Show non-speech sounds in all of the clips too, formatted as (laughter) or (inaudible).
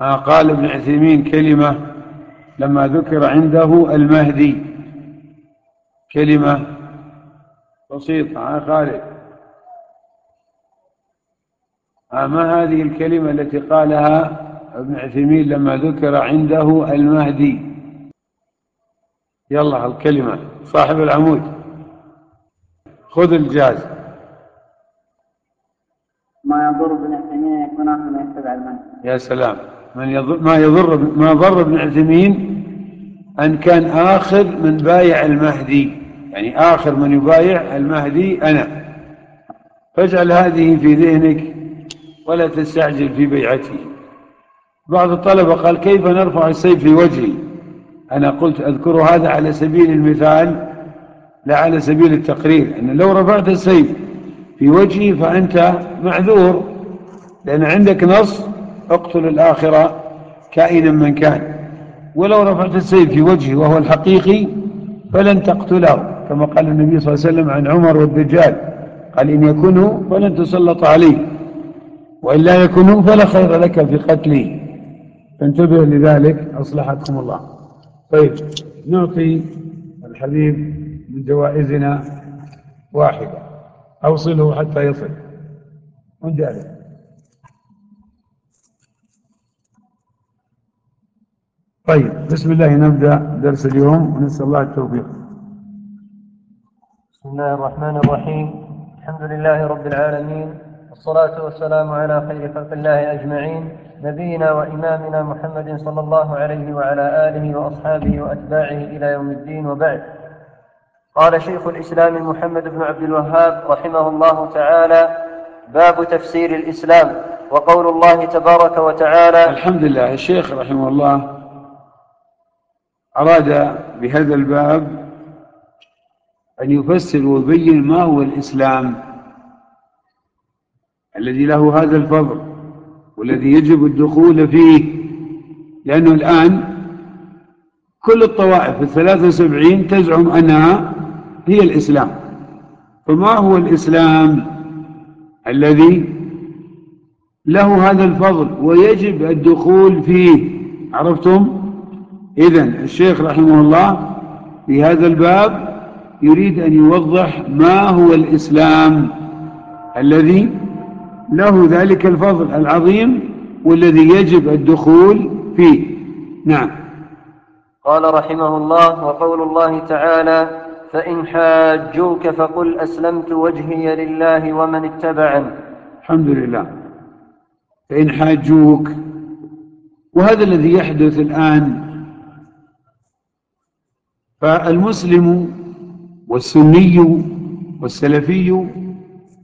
قال ابن عثيمين كلمة لما ذكر عنده المهدي. كلمة بسيطة ها خالد. ما هذه الكلمة التي قالها ابن عثيمين لما ذكر عنده المهدي؟ يلا الكلمة صاحب العمود. خذ الجاز. ما يضر ابن عثيمين يكون آخر من يتبع المنهج يا سلام. من يضر ما يضر ما ضر ابن عثيمين أن كان آخر من بايع المهدي. يعني آخر من يبايع المهدي أنا. فاجعل هذه في ذهنك ولا تستعجل في بيعته. بعض الطلبة قال كيف نرفع السيف في وجهي؟ أنا قلت أذكر هذا على سبيل المثال لا على سبيل التقرير. أن لو رفعت السيف في وجهي فأنت معذور لأن عندك نص أقتل الآخرة كائنا من كان. ولو رفعت السيف في وجهه وهو الحقيقي فلن تقتله. كما قال النبي صلى الله عليه وسلم عن عمر والدجال. قال إن يكونوا فلن تسلط عليه. وإن لا يكونوا فلا خير لك في قتله. فانتبه لذلك. أصلحكم الله. طيب نعطي الحبيب من جوائزنا واحدة. أوصله حتى يصل. ونجالس طيب بسم الله نبدأ درس اليوم ونسأل الله التوفيق. بسم الله الرحمن الرحيم. الحمد لله رب العالمين والصلاة والسلام على خير خلق الله أجمعين نبينا وإمامنا محمد صلى الله عليه وعلى آله وأصحابه وأتباعه إلى يوم الدين وبعد. قال شيخ الإسلام محمد بن عبد الوهاب رحمه الله تعالى باب تفسير الإسلام وقول الله تبارك وتعالى الحمد لله الشيخ رحمه الله أراد بهذا الباب أن يفسر ويبين ما هو الإسلام الذي له هذا الفضل والذي يجب الدخول فيه. لأنه الآن كل الطوائف الثلاثة وسبعين تزعم أنها هي الإسلام. فما هو الإسلام الذي له هذا الفضل ويجب الدخول فيه؟ عرفتم؟ إذن الشيخ رحمه الله في هذا الباب يريد أن يوضح ما هو الإسلام الذي له ذلك الفضل العظيم والذي يجب الدخول فيه. نعم. قال رحمه الله وقول الله تعالى فإن حاجوك فقل أسلمت وجهي لله ومن اتبعني. الحمد لله. فإن حاجوك. وهذا الذي يحدث الآن فالمسلم والسني والسلفي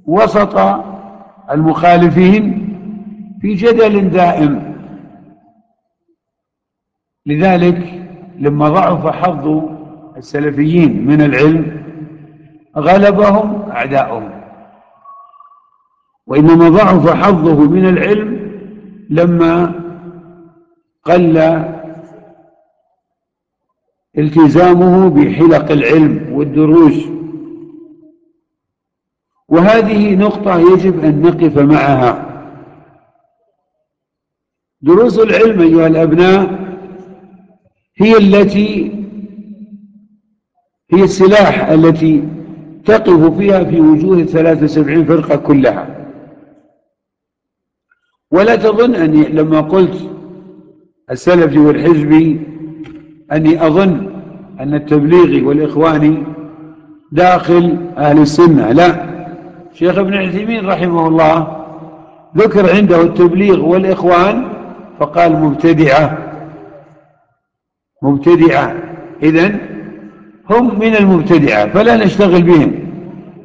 وسط المخالفين في جدل دائم. لذلك لما ضعف حظ السلفيين من العلم غلبهم أعداؤهم. وإنما ضعف حظه من العلم لما قل التزامه بحلق العلم والدروس. وهذه نقطة يجب أن نقف معها. دروس العلم أيها الأبناء هي التي هي السلاح التي تقف فيها في وجوه الثلاثة وسبعين فرقة كلها. ولا تظن أني لما قلت السلفي والحزبي أني أظن أن التبليغي والإخواني داخل أهل السنة. لا شيخ ابن عثيمين رحمه الله ذكر عنده التبليغ والإخوان فقال مبتدعة مبتدعة. إذن هم من المبتدعة فلا نشتغل بهم.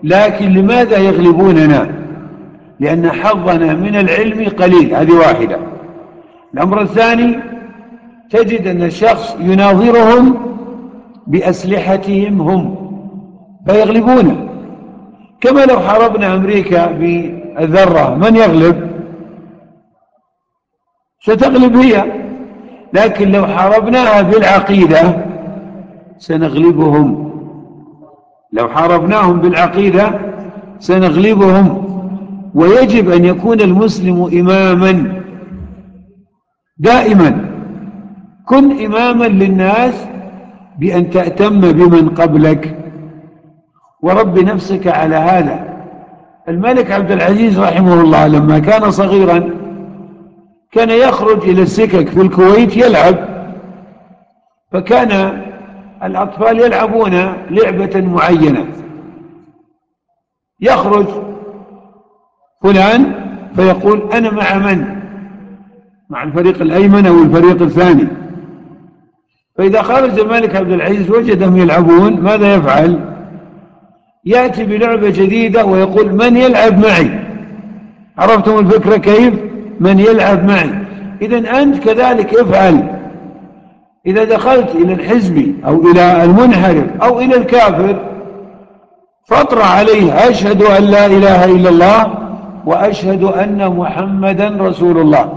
لكن لماذا يغلبوننا؟ لأن حظنا من العلم قليل هذه واحدة. الأمر الثاني تجد أن الشخص يناظرهم بأسلحتهم هم فيغلبونه كما لو حاربنا أمريكا بالذرة من يغلب؟ ستغلب هي. لكن لو حاربناها بالعقيدة سنغلبهم. لو حاربناهم بالعقيدة سنغلبهم. ويجب أن يكون المسلم إماما دائما. كن إماما للناس بأن تأتم بمن قبلك. ورب نفسك على هذا. الملك عبد العزيز رحمه الله لما كان صغيرا كان يخرج إلى السكك في الكويت يلعب. فكان الأطفال يلعبون لعبة معينة. يخرج فلان فيقول أنا مع من؟ مع الفريق الأيمن أو الفريق الثاني. فإذا خرج الملك عبد العزيز وجدهم يلعبون ماذا يفعل؟ يأتي بلعبة جديدة ويقول من يلعب معي؟ عرفتم الفكرة كيف؟ من يلعب معي. إذا أنت كذلك افعل. إذا دخلت إلى الحزب أو إلى المنحرف أو إلى الكافر فاطرح عليه أشهد أن لا إله إلا الله وأشهد أن محمدا رسول الله.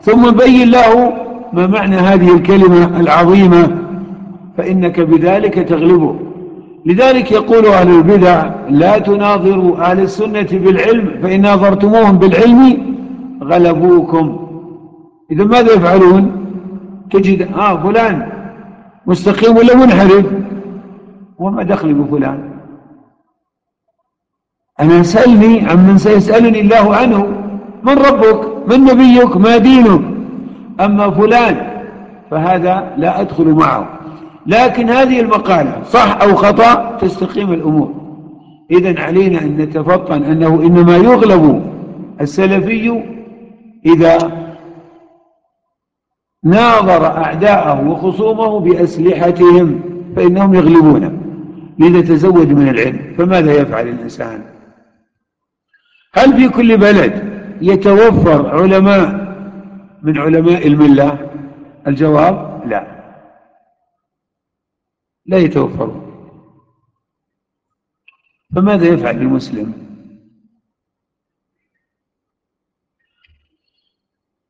ثم بين له ما معنى هذه الكلمة العظيمة فإنك بذلك تغلبه. لذلك يقول أهل البدع لا تناظروا أهل السنة بالعلم فإن ناظرتموهم بالعلم غلبوكم. إذا ماذا يفعلون؟ تجد آه فلان مستقيم ولا منحرف؟ وما دخل بفلان. أنا سألني عمن سيسألني الله عنه من ربك؟ من نبيك؟ ما دينك؟ أما فلان فهذا لا أدخل معه. لكن هذه المقالة صح أو خطأ تستقيم الأمور. إذا علينا أن نتفطن أنه إنما يغلب السلفي إذا ناظر أعداءه وخصومه بأسلحتهم فإنهم يغلبونه لذا تزود من العلم فماذا يفعل الإنسان؟ هل في كل بلد يتوفر علماء من علماء الملة؟ الجواب؟ لا. لا يتوفر. فماذا يفعل المسلم؟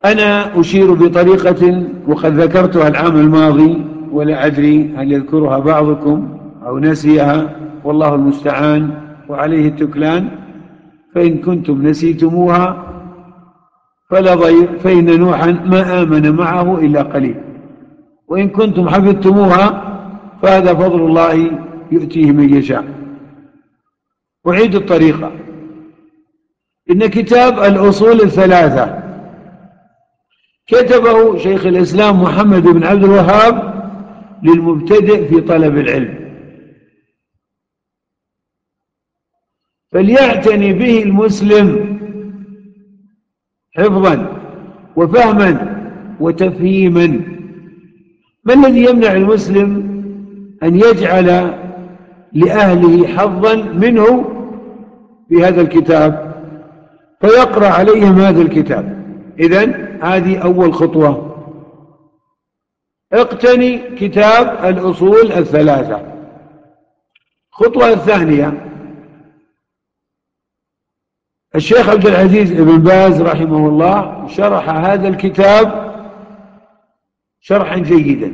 أنا أشير بطريقة وقد ذكرتها العام الماضي ولا أدري هل يذكرها بعضكم أو نسيها والله المستعان وعليه التكلان فإن كنتم نسيتموها فلا ضير فإن نوحا ما آمن معه إلا قليل. وإن كنتم حفظتموها فهذا فضل الله يؤتيه من يشاء. أعيد الطريقة إن كتاب الأصول الثلاثة. كتبه شيخ الإسلام محمد بن عبد الوهاب للمبتدئ في طلب العلم. فليعتني به المسلم حفظا وفهما وتفهيما. ما الذي يمنع المسلم أن يجعل لأهله حظا منه في هذا الكتاب؟ فيقرأ عليهم هذا الكتاب. إذن هذه أول خطوة. اقتني كتاب الأصول الثلاثة. خطوة الثانية. الشيخ عبد العزيز بن باز رحمه الله شرح هذا الكتاب شرحا جيدا.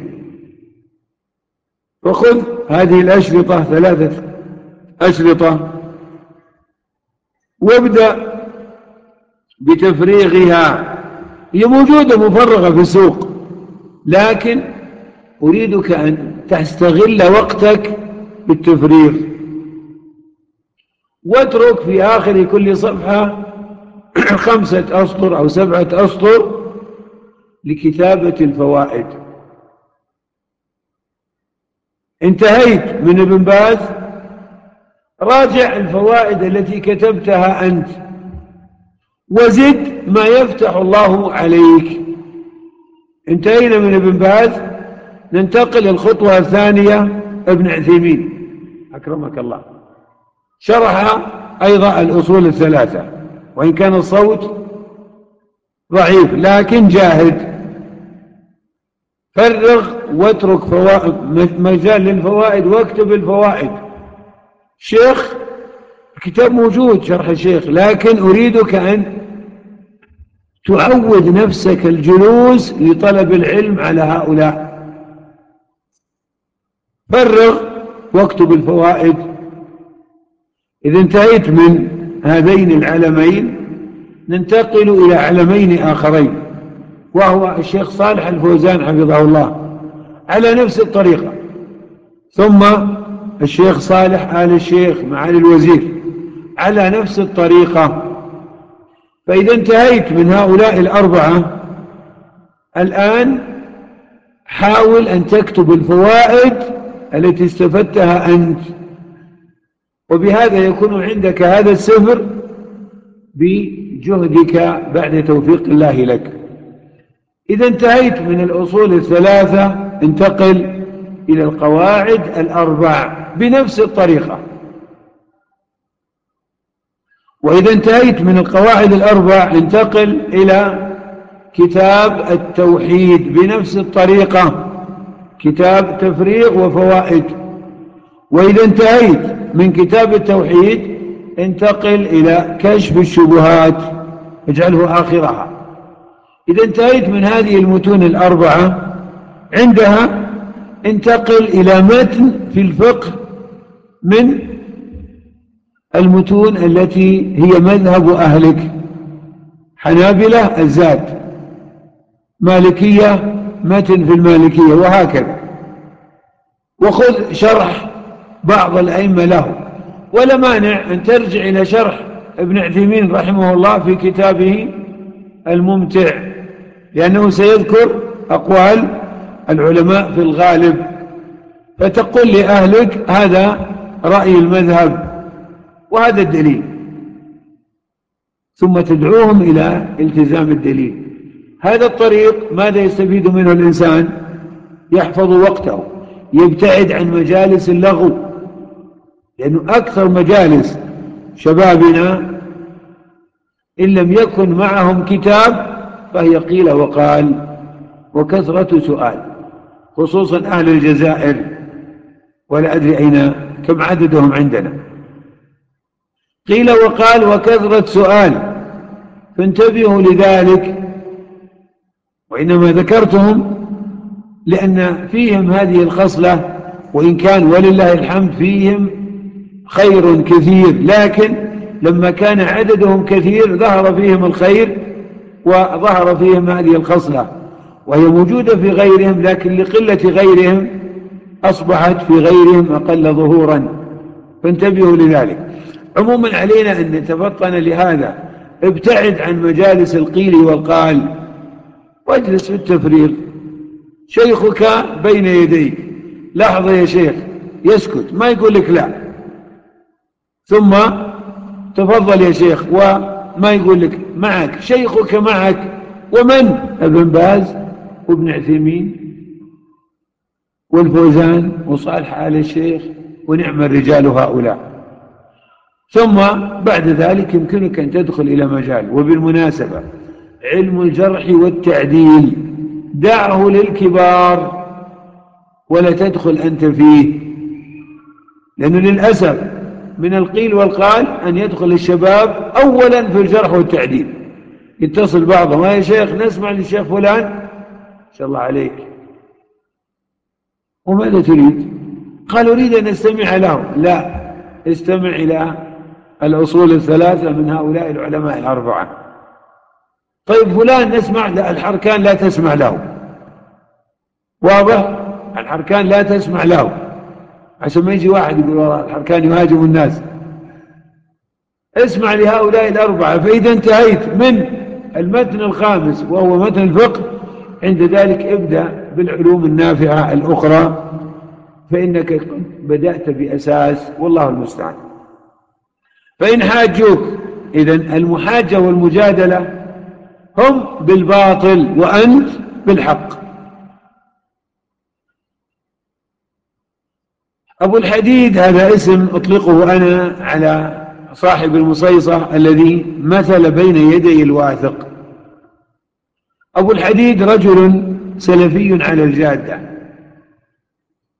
وخذ هذه الأشرطة ثلاثة أشرطة وابدأ بتفريغها. هي موجودة مفرغة في السوق لكن أريدك أن تستغل وقتك بالتفريغ. واترك في آخر كل صفحة (clears throat) خمسة أسطر أو سبعة أسطر لكتابة الفوائد. انتهيت من ابن باز. راجع الفوائد التي كتبتها أنت. وزد ما يفتح الله عليك. انتهينا من ابن باز. ننتقل الخطوة الثانية ابن عثيمين. أكرمك الله. شرح أيضا الأصول الثلاثة وإن كان الصوت ضعيف لكن جاهد. فرغ واترك فوائد مجال للفوائد واكتب الفوائد. شيخ الكتاب موجود شرح الشيخ لكن أريدك أن تعود نفسك الجلوس لطلب العلم على هؤلاء. فرغ واكتب الفوائد. إذا انتهيت من هذين العلمين ننتقل إلى علمين آخرين وهو الشيخ صالح الفوزان حفظه الله على نفس الطريقة. ثم الشيخ صالح آل الشيخ معالي الوزير على نفس الطريقة. فإذا انتهيت من هؤلاء الأربعة الآن حاول أن تكتب الفوائد التي استفدتها أنت. وبهذا يكون عندك هذا السفر بجهدك بعد توفيق الله لك. إذا انتهيت من الأصول الثلاثة انتقل إلى القواعد الأربع بنفس الطريقة. وإذا انتهيت من القواعد الأربع انتقل إلى كتاب التوحيد بنفس الطريقة كتاب تفريغ وفوائد. وإذا انتهيت من كتاب التوحيد انتقل إلى كشف الشبهات اجعله آخرها. إذا انتهيت من هذه المتون الأربعة عندها انتقل إلى متن في الفقه من المتون التي هي مذهب أهلك. حنابلة الزاد مالكية متن في المالكية وهكذا. وخذ شرح بعض الأئمة له. ولا مانع أن ترجع إلى شرح ابن عثيمين رحمه الله في كتابه الممتع لأنه سيذكر أقوال العلماء في الغالب. فتقول لأهلك هذا رأي المذهب وهذا الدليل. ثم تدعوهم إلى التزام الدليل. هذا الطريق ماذا يستفيد منه الإنسان؟ يحفظ وقته يبتعد عن مجالس اللغو. لأنه أكثر مجالس شبابنا إن لم يكن معهم كتاب فهي قيل وقال وكثرة سؤال خصوصا أهل الجزائر ولا أدري أين كم عددهم عندنا. قيل وقال وكثرة سؤال فانتبهوا لذلك وإنما ذكرتهم لأن فيهم هذه الخصلة وإن كان ولله الحمد فيهم خير كثير. لكن لما كان عددهم كثير ظهر فيهم الخير وظهر فيهم هذه الخصلة. وهي موجودة في غيرهم لكن لقلة غيرهم أصبحت في غيرهم أقل ظهورا. فانتبهوا لذلك. عموما علينا أن نتفطن لهذا. ابتعد عن مجالس القيل والقال. واجلس في التفريغ. شيخك بين يديك. لحظة يا شيخ. يسكت. ما يقول لك لا. ثم تفضل يا شيخ وما يقول لك معك شيخك معك ومن؟ ابن باز وابن عثيمين والفوزان وصالح آل الشيخ ونعم الرجال هؤلاء. ثم بعد ذلك يمكنك أن تدخل إلى مجال وبالمناسبة علم الجرح والتعديل دعه للكبار ولا تدخل أنت فيه لأنه للأسف من القيل والقال أن يدخل الشباب أولا في الجرح والتعديل. يتصل بعضهم يا شيخ نسمع للشيخ فلان. إن شاء الله عليك. وماذا تريد؟ قال أريد أن أستمع له. لا استمع إلى الأصول الثلاثة من هؤلاء العلماء الأربعة. طيب فلان نسمع الحركان لا تسمع له. واضح؟ الحركان لا تسمع له. عشان ما يجي واحد يقول والله الحركان يهاجم الناس. اسمع لهؤلاء الأربعة فإذا انتهيت من المتن الخامس وهو متن الفقه عند ذلك ابدأ بالعلوم النافعة الأخرى فإنك بدأت بأساس والله المستعان. فإن حاجوك إذا المحاجة والمجادلة هم بالباطل وأنت بالحق. أبو الحديد هذا اسم أطلقه أنا على صاحب المصيصة الذي مثل بين يدي الواثق. أبو الحديد رجل سلفي على الجادة.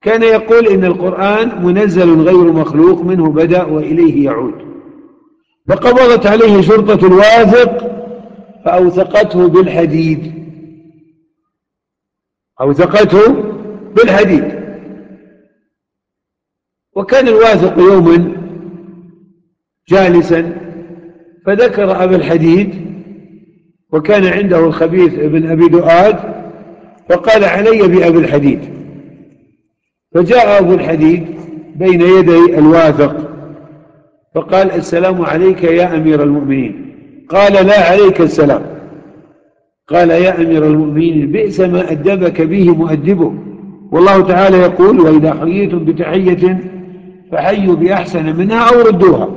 كان يقول إن القرآن منزل غير مخلوق منه بدأ وإليه يعود. فقبضت عليه شرطة الواثق فأوثقته بالحديد. أوثقته بالحديد. وكان الواثق يوما جالسا فذكر أبا الحديد وكان عنده الخبيث ابن أبي دؤاد فقال علي بأبي الحديد. فجاء أبو الحديد بين يدي الواثق فقال السلام عليك يا أمير المؤمنين. قال لا عليك السلام. قال يا أمير المؤمنين بئس ما أدبك به مؤدبه. والله تعالى يقول وإذا حييتم بتحية فحيوا بأحسن منها أو ردوها.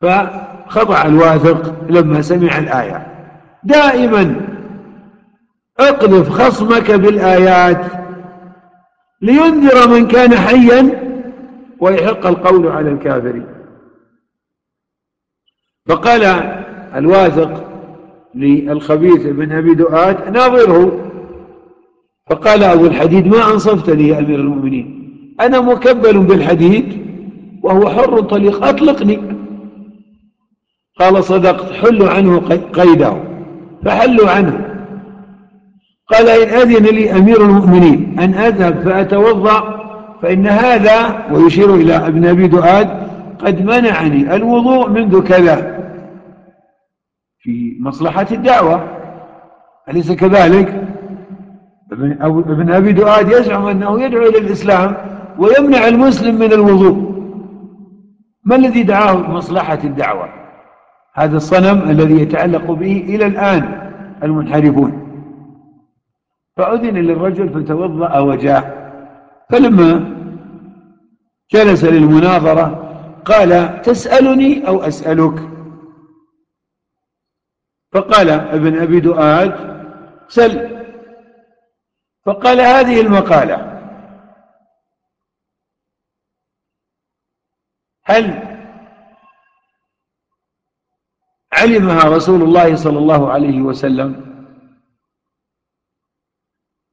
فخضع الواثق لما سمع الآية. دائما أقذف خصمك بالآيات لينذر من كان حيا ويحق القول على الكافرين فقال الواثق للخبيث بن أبي دؤاد ناظره. فقال أبو الحديد ما أنصفتني يا أمير المؤمنين؟ أنا مكبل بالحديد وهو حر طليق أطلقني. قال صدقت حلوا عنه قيده. فحلوا عنه. قال إن أذن لي أمير المؤمنين أن أذهب فأتوضأ فإن هذا ويشير إلى ابن أبي دؤاد قد منعني الوضوء منذ كذا. في مصلحة الدعوة. أليس كذلك؟ ابن أبي دؤاد يزعم أنه يدعو إلى الإسلام. ويمنع المسلم من الوضوء. ما الذي دعاه مصلحة الدعوة؟ هذا الصنم الذي يتعلق به إلى الآن المنحرفون. فأذن للرجل فتوضأ وجاء. فلما جلس للمناظرة قال تسألني أو أسألك؟ فقال ابن أبي دؤاد سل. فقال هذه المقالة هل علمها رسول الله صلى الله عليه وسلم؟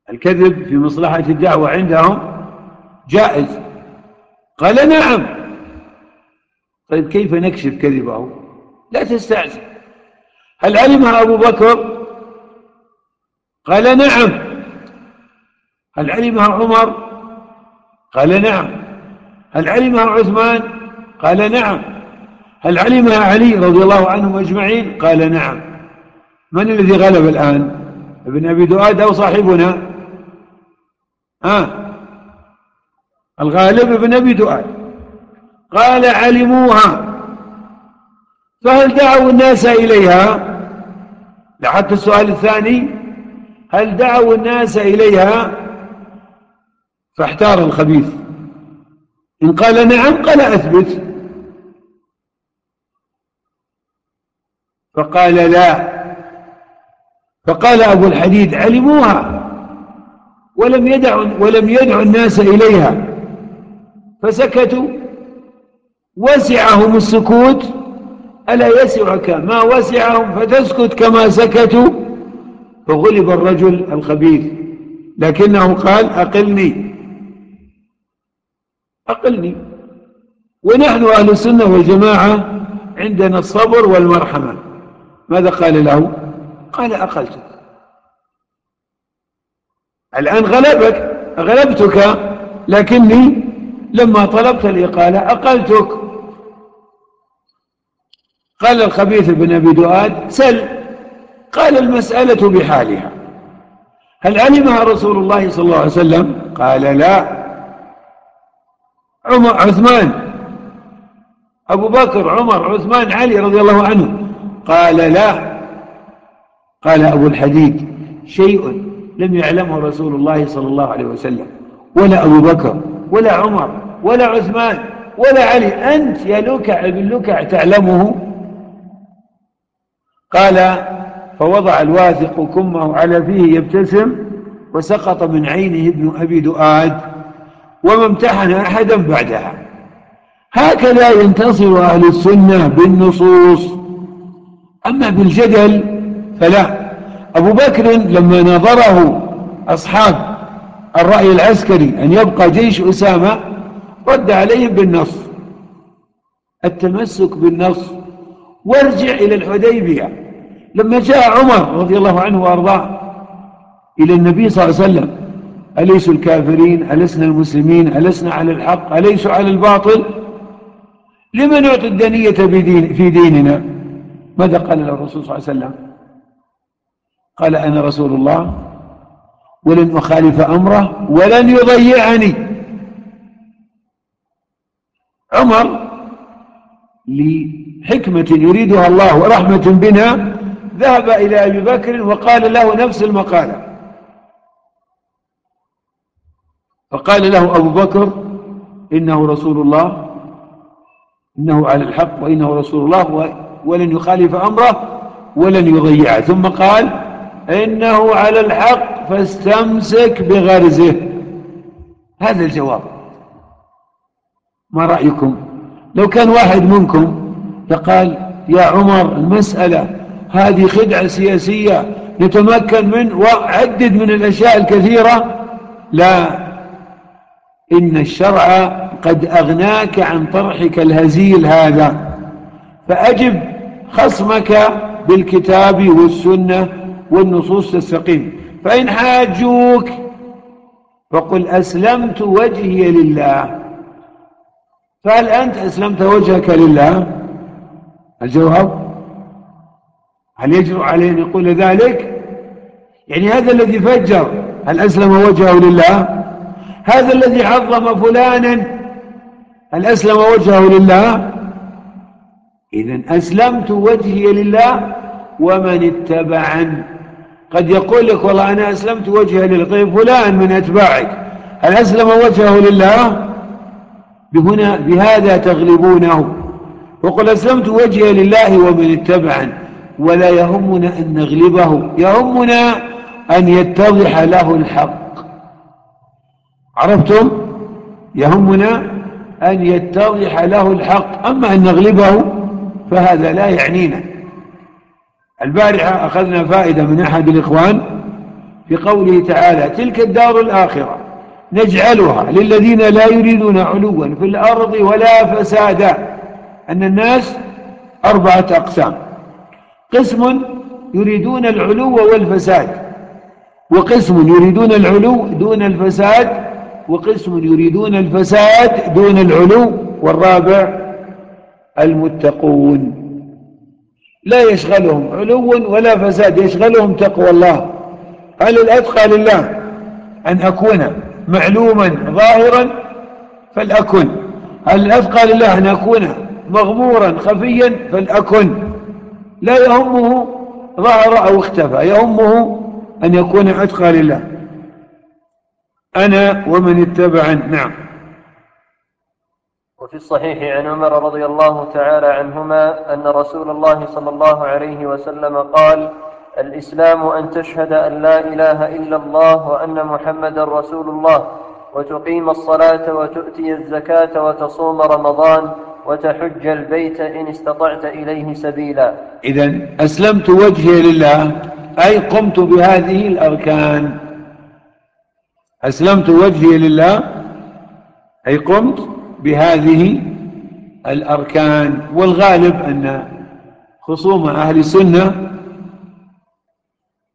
الكذب في مصلحة الدعوة عندهم جائز. قال نعم. طيب كيف نكشف كذبه؟ لا تستعجل. هل علمها أبو بكر؟ قال نعم. هل علمها عمر؟ قال نعم. هل علمها عثمان؟ قال نعم. هل علمها علي رضي الله عنهم أجمعين؟ قال نعم. من الذي غلب الآن؟ ابن أبي دؤاد أو صاحبنا؟ ها؟ الغالب ابن أبي دؤاد. قال علموها. فهل دعوا الناس إليها؟ لحتى السؤال الثاني. هل دعوا الناس إليها؟ فاحتار الخبيث. إن قال نعم قال أثبت. فقال لا. فقال أبو الحديد علموها ولم يدع ولم يدع الناس إليها. فسكتوا. وسعهم السكوت. ألا يسعك؟ ما وسعهم فتسكت كما سكتوا. فغلب الرجل الخبيث. لكنه قال أقلني. أقلني. ونحن أهل السنة والجماعة عندنا الصبر والمرحمة. ماذا قال له؟ قال أقلتك الآن غلبك غلبتك لكني لما طلبت الإقالة أقلتك. قال الخبيث بن أبي دؤاد سل. قال المسألة بحالها. هل علمها رسول الله صلى الله عليه وسلم؟ قال لا. عمر عثمان. أبو بكر عمر عثمان علي رضي الله عنه. قال لا. قال أبو الحديد شيء لم يعلمه رسول الله صلى الله عليه وسلم. ولا أبو بكر ولا عمر ولا عثمان ولا علي أنت يا لكع ابن لكع تعلمه؟ قال فوضع الواثق كمه على فيه يبتسم وسقط من عينه ابن أبي دؤاد وما امتحن أحدا بعدها. هكذا ينتصر أهل السنة بالنصوص. أما بالجدل فلا. أبو بكر لما نظره أصحاب الرأي العسكري أن يبقى جيش أسامة رد عليهم بالنص. التمسك بالنص. وارجع إلى الحديبية. لما جاء عمر رضي الله عنه وأرضاه إلى النبي صلى الله عليه وسلم أليسوا الكافرين؟ ألسنا المسلمين؟ ألسنا على الحق؟ أليسوا على الباطل؟ لما نعطي الدنية في ديننا؟ ماذا قال له الرسول صلى الله عليه وسلم؟ قال أنا رسول الله ولن أخالف أمره ولن يضيعني. عمر لحكمة يريدها الله ورحمة بنا ذهب إلى أبي بكر وقال له نفس المقالة. فقال له أبو بكر إنه رسول الله إنه على الحق وإنه رسول الله ولن يخالف أمره ولن يضيعه ثم قال إنه على الحق فاستمسك بغرزه. هذا الجواب. ما رأيكم؟ لو كان واحد منكم فقال يا عمر المسألة هذه خدعة سياسية نتمكن من وعدد من الأشياء الكثيرة. لا. إن الشرع قد أغناك عن طرحك الهزيل هذا. فأجب خصمك بالكتاب والسنة والنصوص تستقيم فإن حاجوك فقل أسلمت وجهي لله. فهل أنت أسلمت وجهك لله؟ الجواب؟ هل يجرؤ عليه أن يقول ذلك؟ يعني هذا الذي فجر هل أسلم وجهه لله؟ هذا الذي عظم فلانا هل أسلم وجهه لله؟ إذا أسلمت وجهي لله ومن اتبعن قد يقول لك والله أنا أسلمت وجهي للغيب فلان من أتباعك هل أسلم وجهه لله؟ بهنا بهذا تغلبونه. وقل أسلمت وجهي لله ومن اتبعن ولا يهمنا أن نغلبه يهمنا أن يتضح له الحق. عرفتم؟ يهمنا أن يتضح له الحق. أما أن نغلبه فهذا لا يعنينا. البارحة أخذنا فائدة من أحد الإخوان في قوله تعالى تلك الدار الآخرة نجعلها للذين لا يريدون علوا في الأرض ولا فسادا. أن الناس أربعة أقسام. قسم يريدون العلو والفساد وقسم يريدون العلو دون الفساد وقسم يريدون الفساد دون العلو. والرابع المتقون. لا يشغلهم علو ولا فساد يشغلهم تقوى الله. هل الأتقى لله أن أكون معلوما ظاهرا فلأكن. هل الأتقى لله أن أكون مغمورا خفيا فلأكن. لا يهمه ظهر أو اختفى يهمه أن يكون أتقى لله. أنا ومن اتبع نعم. وفي الصحيح عن عمر رضي الله تعالى عنهما أن رسول الله صلى الله عليه وسلم قال الإسلام أن تشهد أن لا إله إلا الله وأن محمدا رسول الله وتقيم الصلاة وتؤتي الزكاة وتصوم رمضان وتحج البيت إن استطعت إليه سبيلا. إذا أسلمت وجهي لله أي قمت بهذه الأركان. أسلمت وجهي لله أي قمت بهذه الأركان والغالب أن خصوم أهل السنة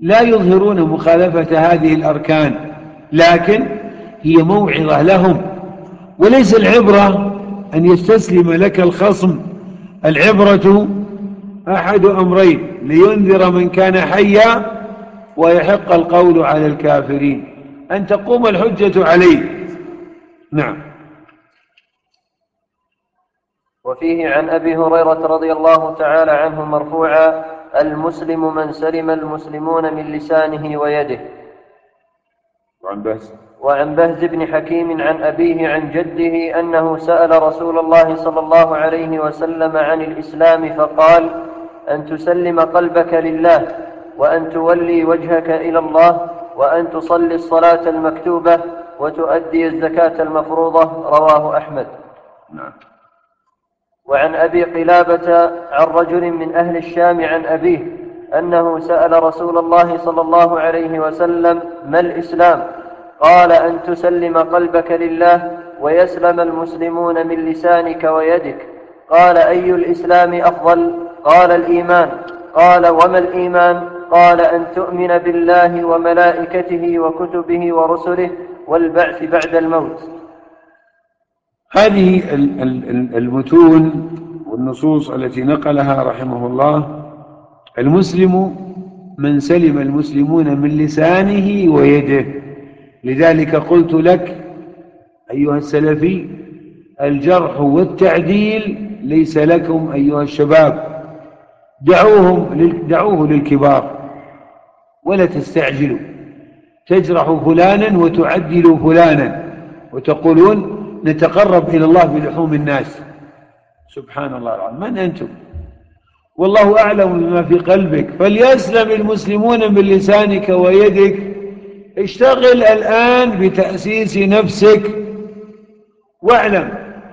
لا يظهرون مخالفة هذه الأركان لكن هي موعظة لهم. وليس العبرة أن يستسلم لك الخصم العبرة أحد أمرين لينذر من كان حيا ويحق القول على الكافرين. أن تقوم الحجة عليه. نعم. وفيه عن أبي هريرة رضي الله تعالى عنه مرفوعا المسلم من سلم المسلمون من لسانه ويده. وعن بهز. وعن بهز بن حكيم عن أبيه عن جده أنه سأل رسول الله صلى الله عليه وسلم عن الإسلام فقال أن تسلم قلبك لله وأن تولي وجهك إلى الله وأن تصلي الصلاة المكتوبة وتؤدي الزكاة المفروضة رواه أحمد. نعم. وعن أبي قلابة عن رجل من أهل الشام عن أبيه أنه سأل رسول الله صلى الله عليه وسلم ما الإسلام؟ قال أن تسلم قلبك لله ويسلم المسلمون من لسانك ويدك. قال أي الإسلام أفضل؟ قال الإيمان. قال وما الإيمان؟ قال أن تؤمن بالله وملائكته وكتبه ورسله والبعث بعد الموت. هذه المتون والنصوص التي نقلها رحمه الله المسلم من سلم المسلمون من لسانه ويده. لذلك قلت لك أيها السلفي الجرح والتعديل ليس لكم أيها الشباب. دعوهم دعوه للكبار ولا تستعجلوا. تجرح فلانا وتعدل فلانا وتقولون نتقرب إلى الله بلحوم الناس. سبحان الله العظيم. من أنتم؟ والله أعلم بما في قلبك. فليسلم المسلمون من لسانك ويدك. اشتغل الآن بتأسيس نفسك. واعلم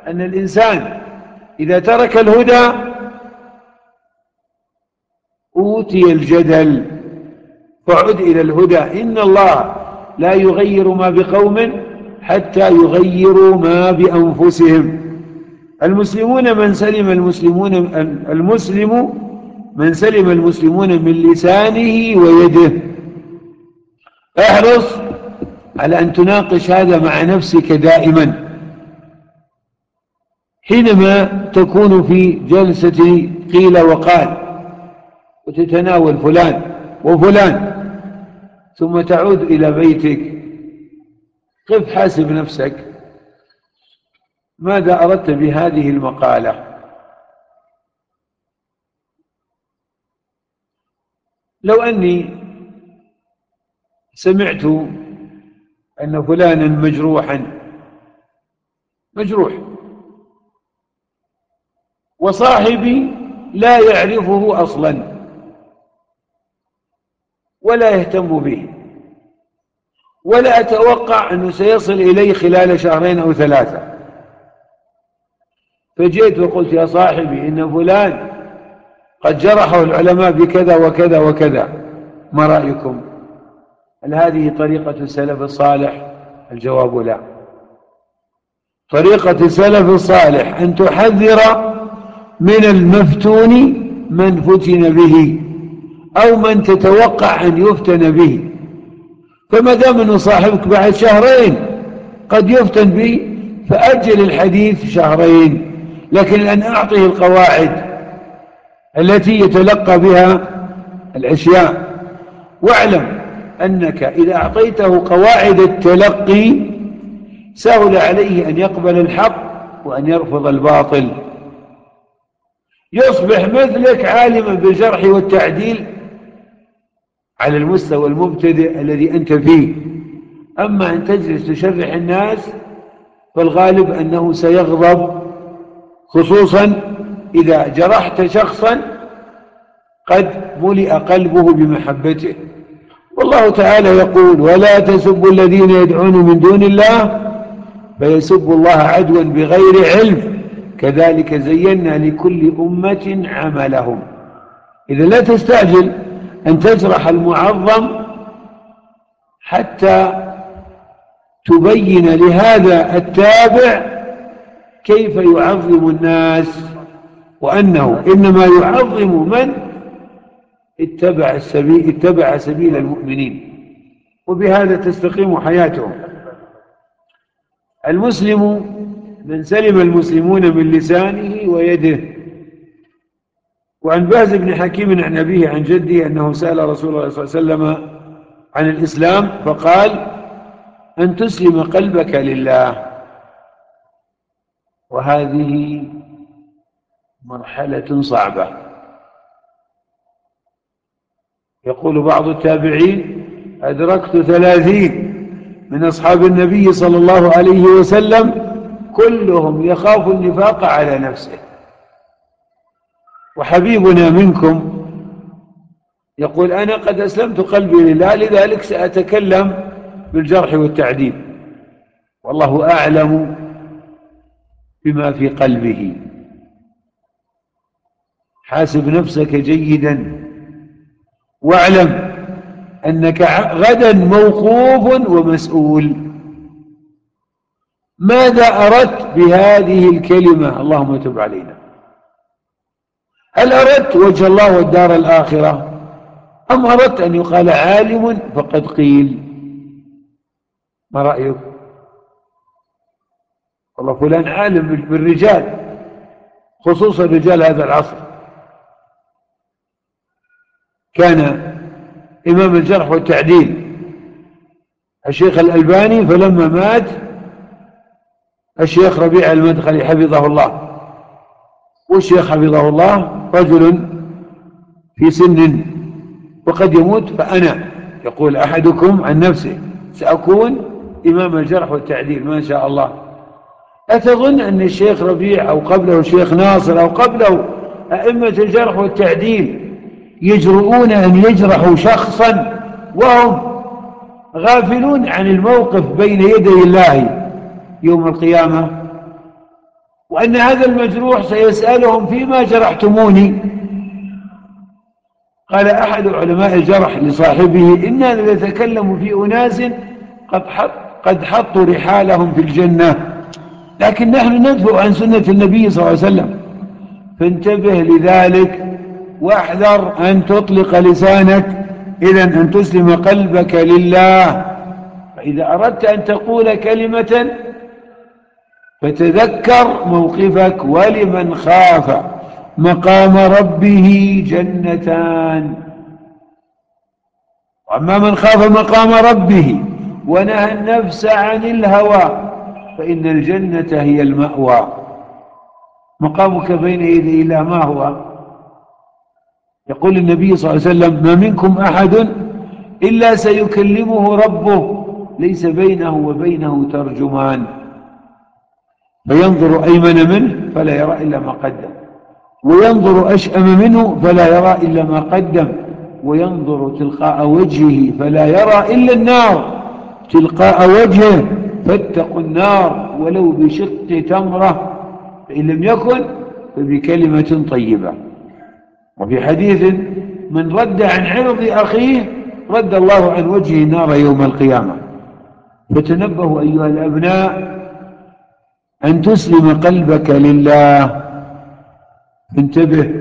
أن الإنسان إذا ترك الهدى أوتي الجدل. فعد إلى الهدى. إن الله لا يغير ما بقوم حتى يغيروا ما بأنفسهم. المسلمون من سلم المسلمون المسلم من سلم المسلمون من لسانه ويده. احرص على أن تناقش هذا مع نفسك دائما. حينما تكون في جلسة قيل وقال وتتناول فلان وفلان ثم تعود إلى بيتك قف حاسب نفسك؟ ماذا أردت بهذه المقالة؟ لو أني سمعت أن فلانا مجروحا مجروح وصاحبي لا يعرفه أصلا ولا يهتم به ولا أتوقع أنه سيصل إلي خلال شهرين أو ثلاثة. فجئت وقلت يا صاحبي إن فلان قد جرحه العلماء بكذا وكذا وكذا. ما رأيكم؟ هل هذه طريقة السلف الصالح؟ الجواب لا. طريقة السلف الصالح أن تحذر من المفتون من فتن به أو من تتوقع أن يفتن به. فما دام أنه صاحبك بعد شهرين قد يفتن به فأجل الحديث شهرين. لكن أن أعطيه القواعد التي يتلقى بها الأشياء. واعلم أنك إذا أعطيته قواعد التلقي سهل عليه أن يقبل الحق وأن يرفض الباطل. يصبح مثلك عالما بالجرح والتعديل على المستوى المبتدئ الذي أنت فيه. أما أن تجلس تشرح الناس فالغالب أنه سيغضب خصوصا إذا جرحت شخصا قد ملئ قلبه بمحبته. والله تعالى يقول ولا تسبوا الذين يدعون من دون الله فيسبوا الله عدوا بغير علم. كذلك زينا لكل أمة عملهم. إذا لا تستعجل أن تجرح المعظم حتى تبين لهذا التابع كيف يعظم الناس وأنه إنما يعظم من اتبع السبيل اتبع سبيل المؤمنين. وبهذا تستقيم حياتهم. المسلم من سلم المسلمون من لسانه ويده. وعن باز بن حكيم عن أبيه عن جده أنه سأل رسول الله صلى الله عليه وسلم عن الإسلام فقال أن تسلم قلبك لله. وهذه مرحلة صعبة. يقول بعض التابعين أدركت ثلاثين من أصحاب النبي صلى الله عليه وسلم كلهم يخاف النفاق على نفسه. وحبيبنا منكم. يقول أنا قد أسلمت قلبي لله لذلك سأتكلم بالجرح والتعديل والله أعلم بما في قلبه. حاسب نفسك جيدا. واعلم أنك غدا موقوف ومسؤول. ماذا أردت بهذه الكلمة؟ اللهم تب علينا. هل أردت وجه الله والدار الآخرة؟ أم أردت أن يقال عالم فقد قيل؟ ما رأيك؟ والله فلان عالم بالرجال خصوصا رجال هذا العصر. كان إمام الجرح والتعديل. الشيخ الألباني فلما مات الشيخ ربيع المدخلي حفظه الله. والشيخ حفظه الله؟ رجل في سن وقد يموت فأنا يقول أحدكم عن نفسه سأكون إمام الجرح والتعديل ما شاء الله. أتظن أن الشيخ ربيع أو قبله الشيخ ناصر أو قبله أئمة الجرح والتعديل يجرؤون أن يجرحوا شخصا وهم غافلون عن الموقف بين يدي الله يوم القيامة؟ وأن هذا المجروح سيسألهم فيما جرحتموني. قال أحد علماء الجرح لصاحبه إنا لنتكلم في أناس قد, حط قد حطوا رحالهم في الجنة لكن نحن ندفع عن سنة النبي صلى الله عليه وسلم. فانتبه لذلك واحذر أن تطلق لسانك إذا أن تسلم قلبك لله. فإذا أردت أن تقول كلمة فتذكر موقفك ولمن خاف. مقام ربه جنتان. وأما من خاف مقام ربه ونهى النفس عن الهوى فإن الجنة هي المأوى. مقامك بين يدي الله ما هو؟ يقول النبي صلى الله عليه وسلم ما منكم أحد إلا سيكلمه ربه ليس بينه وبينه ترجمان. فينظر أيمن منه فلا يرى إلا ما قدم. وينظر أشأم منه فلا يرى إلا ما قدم. وينظر تلقاء وجهه فلا يرى إلا النار. تلقاء وجهه فاتقوا النار ولو بشق تمرة. فإن لم يكن فبكلمة طيبة. وفي حديث من رد عن عرض أخيه رد الله عن وجهه النار يوم القيامة. فتنبهوا أيها الأبناء أن تسلم قلبك لله. انتبه.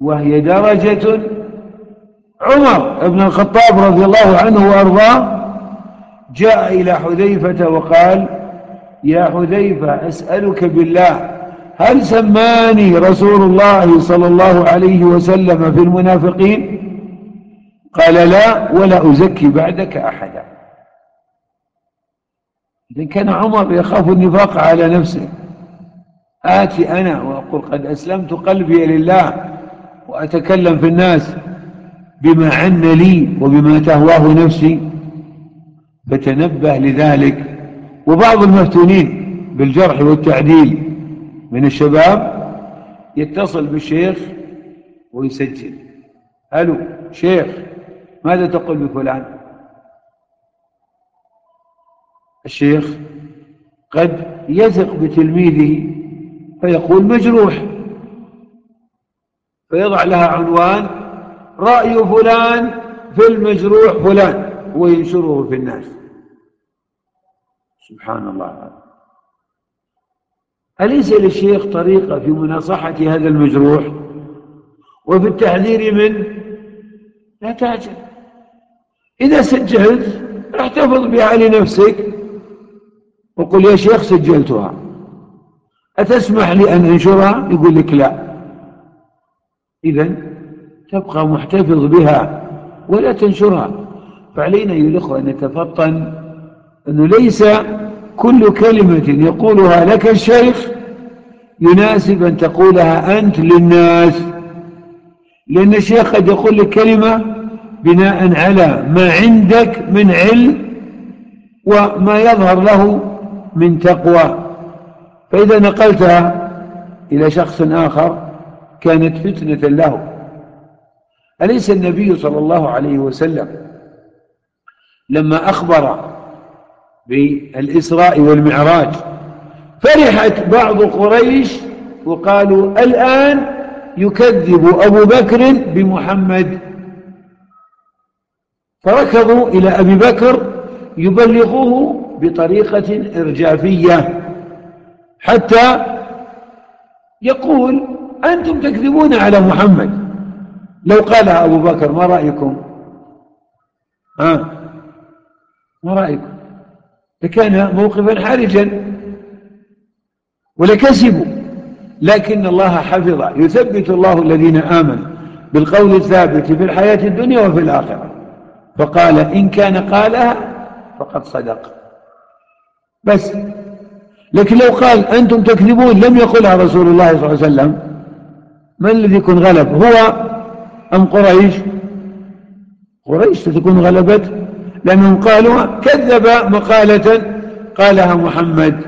وهي درجة عمر بن الخطاب رضي الله عنه وأرضاه. جاء إلى حذيفة وقال يا حذيفة أسألك بالله هل سماني رسول الله صلى الله عليه وسلم في المنافقين? قال لا ولا أزكي بعدك أحدا. إذن كان عمر يخاف النفاق على نفسه آتي أنا وأقول قد أسلمت قلبي لله وأتكلم في الناس بما عن لي وبما تهواه نفسي فتنبه لذلك. وبعض المفتونين بالجرح والتعديل من الشباب يتصل بالشيخ ويسجل. ألو شيخ ماذا تقول بفلان؟ الشيخ قد يثق بتلميذه فيقول مجروح فيضع لها عنوان رأي فلان في المجروح فلان وينشره في الناس. سبحان الله. أليس للشيخ طريقة في مناصحة هذا المجروح وفي التحذير منه لا تعجل إذا سجلت احتفظ بها لنفسك. وقل يا شيخ سجلتها. أتسمح لي أن أنشرها؟ يقول لك لا. إذا تبقى محتفظ بها ولا تنشرها. فعلينا أيها الأخوة أن نتفطن أنه ليس كل كلمة يقولها لك الشيخ يناسب أن تقولها أنت للناس. لأن الشيخ قد يقول لك كلمة بناء على ما عندك من علم وما يظهر له من تقوى. فإذا نقلتها إلى شخص آخر كانت فتنة له. أليس النبي صلى الله عليه وسلم لما أخبر بالإسراء والمعراج فرحت بعض قريش وقالوا الآن يكذب أبو بكر بمحمد. فركضوا إلى أبي بكر يبلغوه بطريقة إرجافية. حتى يقول أنتم تكذبون على محمد. لو قالها أبو بكر ما رأيكم؟ ها؟ ما رأيكم. لكان موقفا حرجا ولكسبوا لكن الله حفظ يثبت الله الذين آمنوا بالقول الثابت في الحياة الدنيا وفي الآخرة. فقال إن كان قالها فقد صدق. بس. لكن لو قال أنتم تكذبون لم يقلها رسول الله صلى الله عليه وسلم. من الذي يكون غلب؟ هو أم قريش؟ قريش ستكون غلبت. لأنهم قالوا كذب مقالة قالها محمد.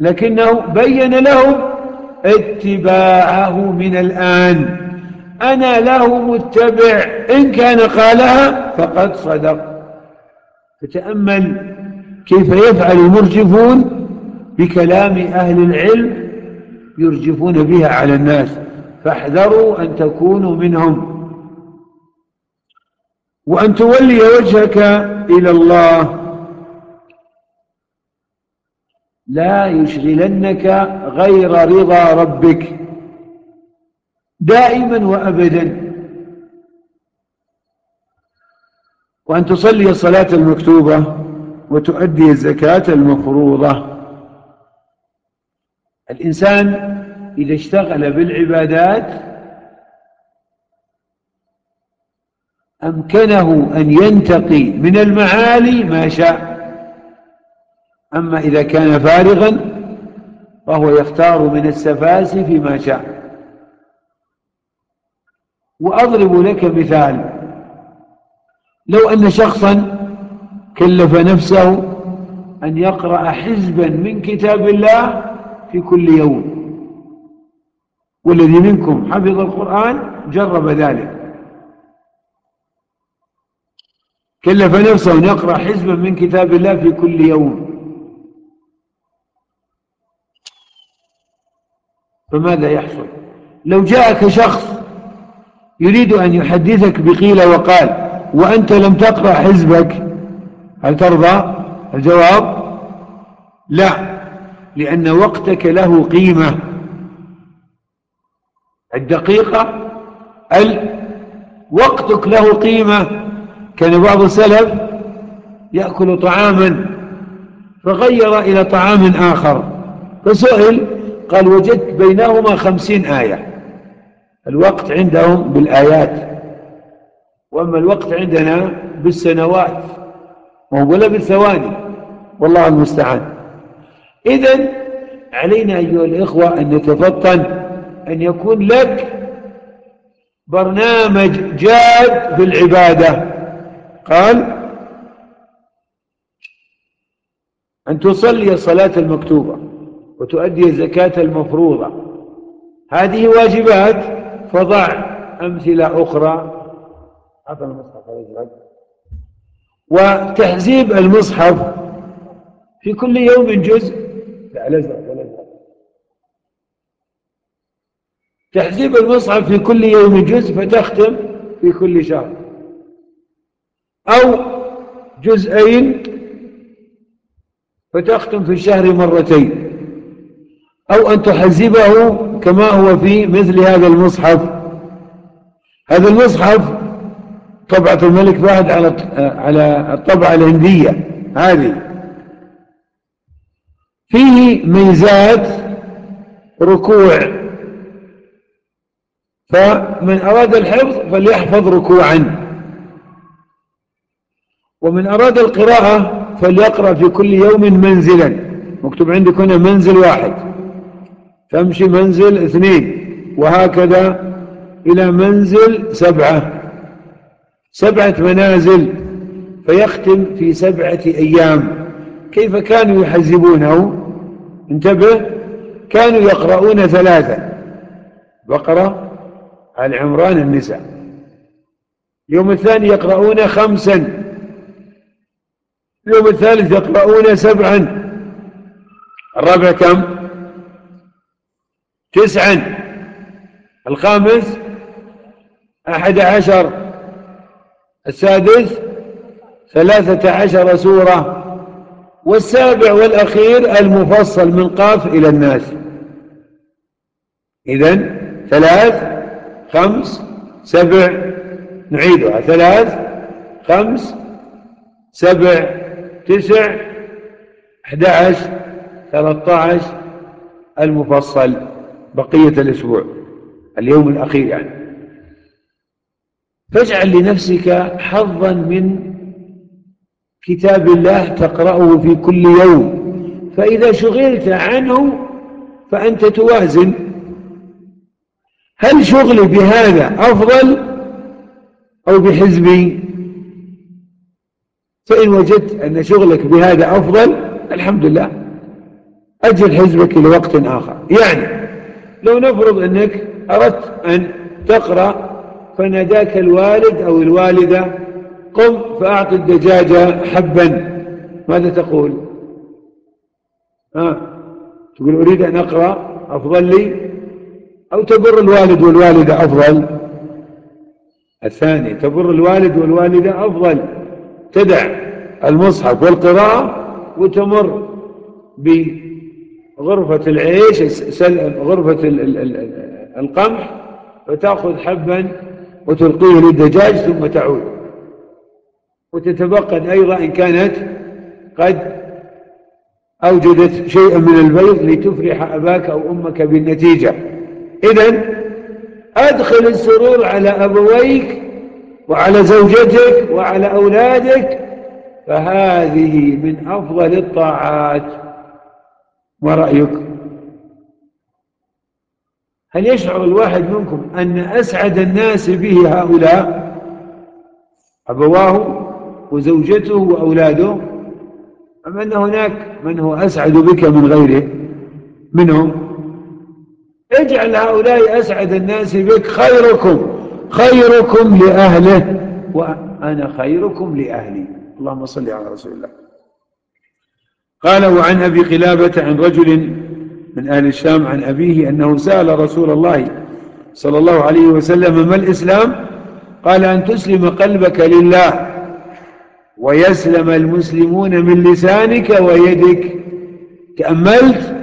لكنه بين لهم اتباعه من الآن. أنا له متبع. إن كان قالها فقد صدق. فتأمل كيف يفعل المرجفون بكلام أهل العلم يرجفون بها على الناس. فاحذروا أن تكونوا منهم. وأن تولي وجهك إلى الله. لا يشغلنك غير رضا ربك. دائما وأبدا. وأن تصلي الصلاة المكتوبة. وتؤدي الزكاة المفروضة. الإنسان إذا اشتغل بالعبادات أمكنه أن ينتقي من المعالي ما شاء. أما إذا كان فارغا فهو يختار من السفاسف ما شاء. وأضرب لك مثال. لو أن شخصا كلف نفسه أن يقرأ حزبا من كتاب الله في كل يوم. والذي منكم حفظ القرآن جرب ذلك. كلف نفسه أن يقرأ حزبا من كتاب الله في كل يوم. فماذا يحصل؟ لو جاءك شخص يريد أن يحدثك بقيل وقال وأنت لم تقرأ حزبك هل ترضى؟ الجواب لا لأن وقتك له قيمة. الدقيقة ال وقتك له قيمة. كان بعض السلف يأكل طعاما فغير إلى طعام آخر. فسئل قال وجدت بينهما خمسين آية. الوقت عندهم بالآيات وأما الوقت عندنا بالسنوات. ولا بالثواني. والله المستعان. إذا علينا أيها الإخوة أن نتفطن أن يكون لك برنامج جاد في العبادة قال أن تصلي الصلاة المكتوبة وتؤدي الزكاة المفروضة. هذه واجبات فضع أمثلة أخرى. هذا المصحف وتحزيب المصحف في كل يوم جزء. لا لزق ولزق تحزيب المصحف في كل يوم جزء فتختم في كل شهر. أو جزئين فتختم في الشهر مرتين. أو أن تحزبه كما هو في مثل هذا المصحف. هذا المصحف طبعة الملك فهد على على الطبعة الهندية. هذه فيه ميزات ركوع. فمن أراد الحفظ فليحفظ ركوعا. ومن أراد القراءة فليقرأ في كل يوم منزلا. مكتوب عندك هنا منزل واحد. تمشي منزل اثنين. وهكذا إلى منزل سبعة. سبعة منازل فيختم في سبعة أيام. كيف كانوا يحزبونه؟ انتبه كانوا يقرؤون ثلاثة. بقرة على عمران النساء. يوم الثاني يقرؤون خمسا. اليوم الثالث يقرؤون سبعا. الرابع كم؟ تسعا. الخامس أحد عشر. السادس ثلاثة عشر سورة والسابع والأخير المفصل من قاف إلى الناس. إذن ثلاث خمس سبع نعيدها. ثلاث خمس سبع تسع أحد عشر ثلاثة عشر المفصل بقية الأسبوع اليوم الأخير يعني. فاجعل لنفسك حظا من كتاب الله تقرأه في كل يوم. فإذا شغلت عنه فأنت توازن. هل شغلي بهذا أفضل أو بحزبي؟ فإن وجدت أن شغلك بهذا أفضل الحمد لله. أجل حزبك لوقت آخر. يعني لو نفرض أنك أردت أن تقرأ فناداك الوالد أو الوالدة قم فأعط الدجاجة حبا. ماذا تقول؟ ها؟ تقول أريد أن أقرأ أفضل لي؟ أو تبر الوالد والوالدة أفضل؟ الثاني تبر الوالد والوالدة أفضل. تدع المصحف والقراءة وتمر بغرفة العيش غرفة القمح وتأخذ حبا وتلقيه للدجاج ثم تعود. وتتبقد أيضا إن كانت قد أوجدت شيئا من البيض لتفرح أباك أو أمك بالنتيجة. إذا أدخل السرور على أبويك وعلى زوجتك وعلى أولادك فهذه من أفضل الطاعات. ما رأيك؟ هل يشعر الواحد منكم أن أسعد الناس به هؤلاء؟ أبواه وزوجته وأولاده؟ أم أن هناك من هو أسعد بك من غيره؟ منهم؟ اجعل هؤلاء أسعد الناس بك خيركم خيركم لأهله وأنا خيركم لأهلي. اللهم صل على رسول الله. قال وعن أبي قلابة عن رجل من أهل الشام عن أبيه أنه سأل رسول الله صلى الله عليه وسلم ما الإسلام؟ قال أن تسلم قلبك لله ويسلم المسلمون من لسانك ويدك. تأملت؟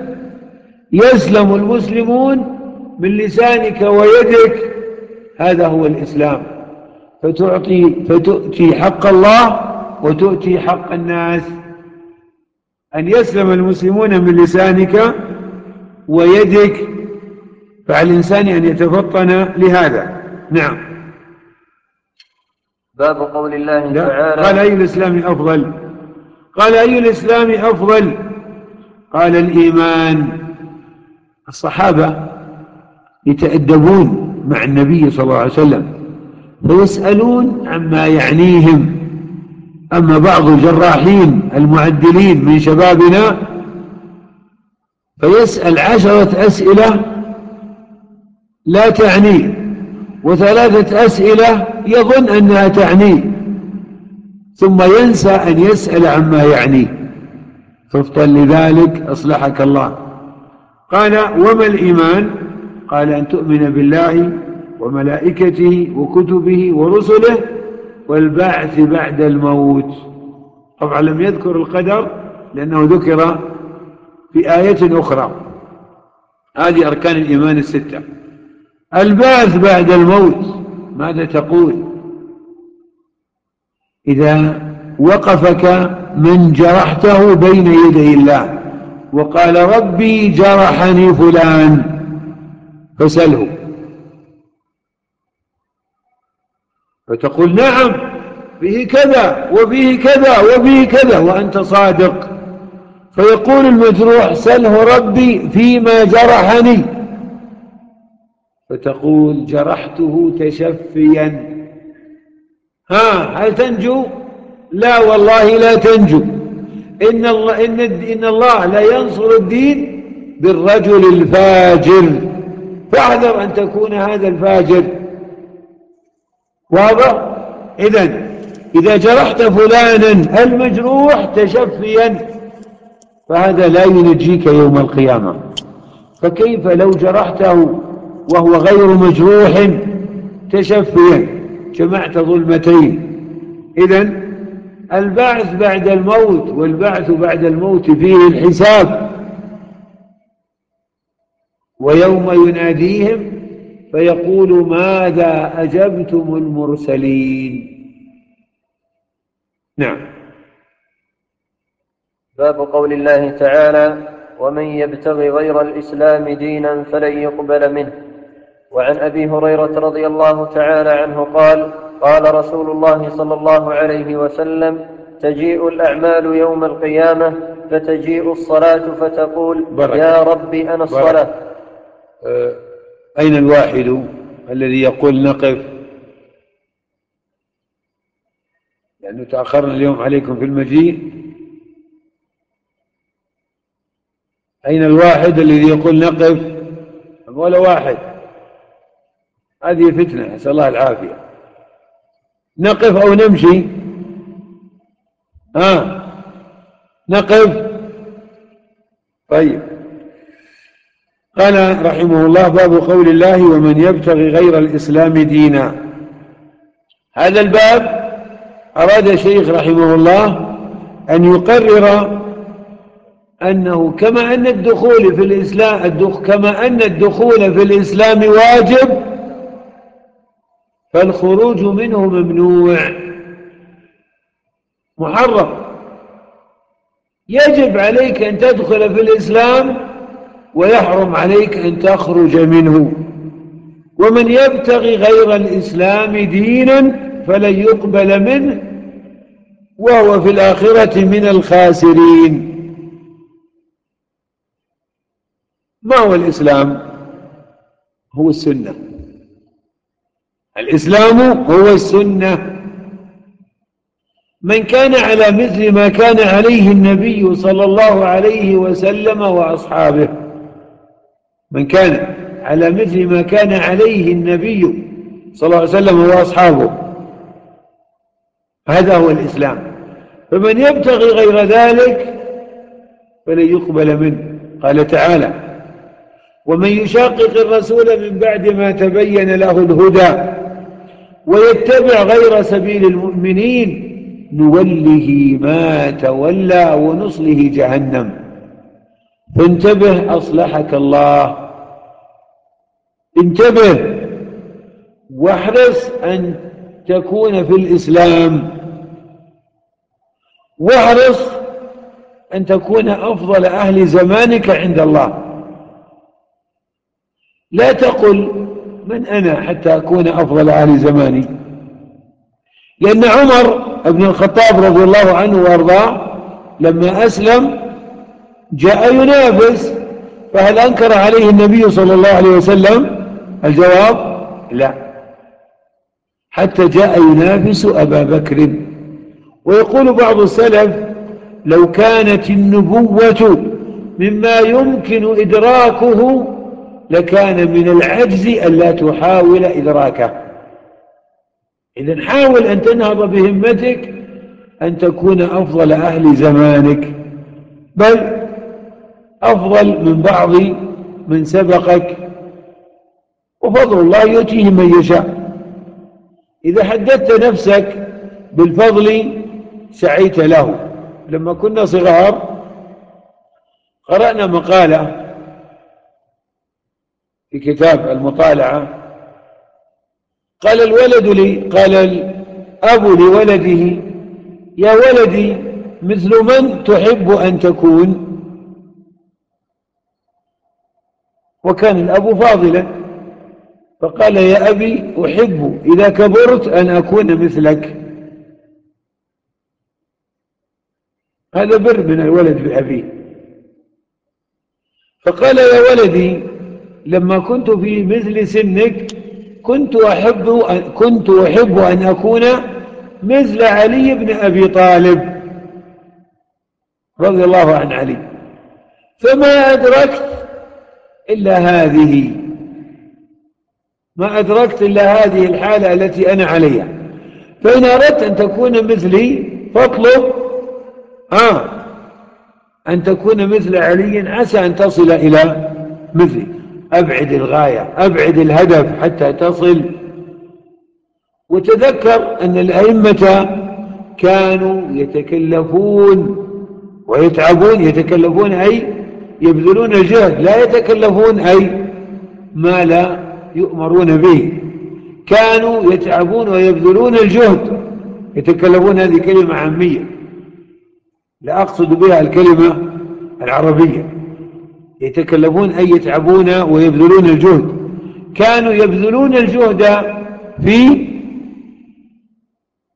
يسلم المسلمون من لسانك ويدك. هذا هو الإسلام. فتعطي فتؤتي حق الله وتؤتي حق الناس. أن يسلم المسلمون من لسانك ويدك فعلى الإنسان أن يتفطن لهذا. نعم. باب قول الله تعالى قال أي الإسلام أفضل؟ قال أي الإسلام أفضل؟ قال الإيمان. الصحابة يتأدبون مع النبي صلى الله عليه وسلم فيسألون عما يعنيهم. أما بعض الجراحين المعدلين من شبابنا فيسأل عشرة أسئلة لا تعنيه وثلاثة أسئلة يظن أنها تعنيه ثم ينسى أن يسأل عما يعنيه فافطن لذلك أصلحك الله. قال وما الإيمان؟ قال أن تؤمن بالله وملائكته وكتبه ورسله والبعث بعد الموت. طبعا لم يذكر القدر لأنه ذكر في آية أخرى. هذه أركان الإيمان الستة. البعث بعد الموت ماذا تقول؟ إذا وقفك من جرحته بين يدي الله وقال ربي جرحني فلان فسله. فتقول نعم به كذا وبه كذا وبه كذا وأنت صادق. فيقول المجروح سله ربي فيما جرحني. فتقول جرحته تشفيا. ها هل تنجو؟ لا والله لا تنجو. إن الله, إن, إن الله لا ينصر الدين بالرجل الفاجر. فاحذر أن تكون هذا الفاجر. واضح؟ إذا إذا جرحت فلانا المجروح تشفيا. فهذا لا ينجيك يوم القيامة. فكيف لو جرحته وهو غير مجروح تشفيا؟ جمعت ظلمتين. إذا البعث بعد الموت والبعث بعد الموت فيه الحساب. ويوم يناديهم فيقول ماذا أجبتم المرسلين؟ نعم. باب قول الله تعالى ومن يبتغي غير الإسلام دينا فلن يقبل منه. وعن أبي هريرة رضي الله تعالى عنه قال قال رسول الله صلى الله عليه وسلم تجيء الأعمال يوم القيامة فتجيء الصلاة فتقول بركة. يا ربي أنا الصلاة. آه، أين الواحد الذي يقول نقف؟ لأنه تأخرنا اليوم عليكم في المجيء. أين الواحد الذي يقول نقف؟ ولا واحد. هذه فتنة نسأل الله العافية. نقف أو نمشي؟ ها؟ آه. نقف؟ طيب. قال رحمه الله باب قول الله ومن يبتغي غير الإسلام دينا. هذا الباب أراد الشيخ رحمه الله أن يقرر أنه كما أن الدخول في الإسلام كما أن الدخول في الإسلام واجب فالخروج منه ممنوع. محرم. يجب عليك أن تدخل في الإسلام ويحرم عليك أن تخرج منه. ومن يبتغي غير الإسلام دينا فلن يقبل منه وهو في الآخرة من الخاسرين. ما هو الإسلام؟ هو السنة. الإسلام هو السنة. من كان على مثل ما كان عليه النبي صلى الله عليه وسلم وأصحابه. من كان على مثل ما كان عليه النبي صلى الله عليه وسلم وأصحابه. هذا هو الإسلام. فمن يبتغي غير ذلك فلن يقبل منه. قال تعالى ومن يشاقق الرسول من بعد ما تبين له الهدى ويتبع غير سبيل المؤمنين نوله ما تولى ونصله جهنم. فانتبه أصلحك الله. انتبه. واحرص أن تكون في الإسلام. واحرص أن تكون أفضل أهل زمانك عند الله. لا تقل من أنا حتى أكون أفضل أهل زماني. لأن عمر بن الخطاب رضي الله عنه وأرضاه لما أسلم جاء ينافس فهل أنكر عليه النبي صلى الله عليه وسلم الجواب؟ لا. حتى جاء ينافس أبا بكر. ويقول بعض السلف لو كانت النبوة مما يمكن إدراكه لكان من العجز ألا تحاول إدراكه إذا حاول أن تنهض بهمتك أن تكون أفضل أهل زمانك بل أفضل من بعض من سبقك وفضل الله يؤتيه من يشاء. إذا حدثت نفسك بالفضل سعيت له. لما كنا صغار قرأنا مقالة في كتاب المطالعة قال الولد لي قال الأب لولده يا ولدي مثل من تحب أن تكون؟ وكان الأب فاضلا فقال يا أبي أحب إذا كبرت أن أكون مثلك. هذا بر من الولد بأبيه. فقال يا ولدي لما كنت في مثل سنك كنت أحب كنت أحب أن أكون مثل علي بن أبي طالب رضي الله عن علي. فما أدركت إلا هذه. ما أدركت إلا هذه الحالة التي أنا عليها. فإن أردت أن تكون مثلي فاطلب آه أن تكون مثل علي عسى أن تصل إلى مثلي. أبعد الغاية أبعد الهدف حتى تصل. وتذكر أن الأئمة كانوا يتكلفون ويتعبون. يتكلفون أي يبذلون الجهد لا يتكلفون أي ما لا يؤمرون به. كانوا يتعبون ويبذلون الجهد. يتكلفون هذه كلمة عامية. لا أقصد بها الكلمة العربية. يتكلفون أي يتعبون ويبذلون الجهد. كانوا يبذلون الجهد في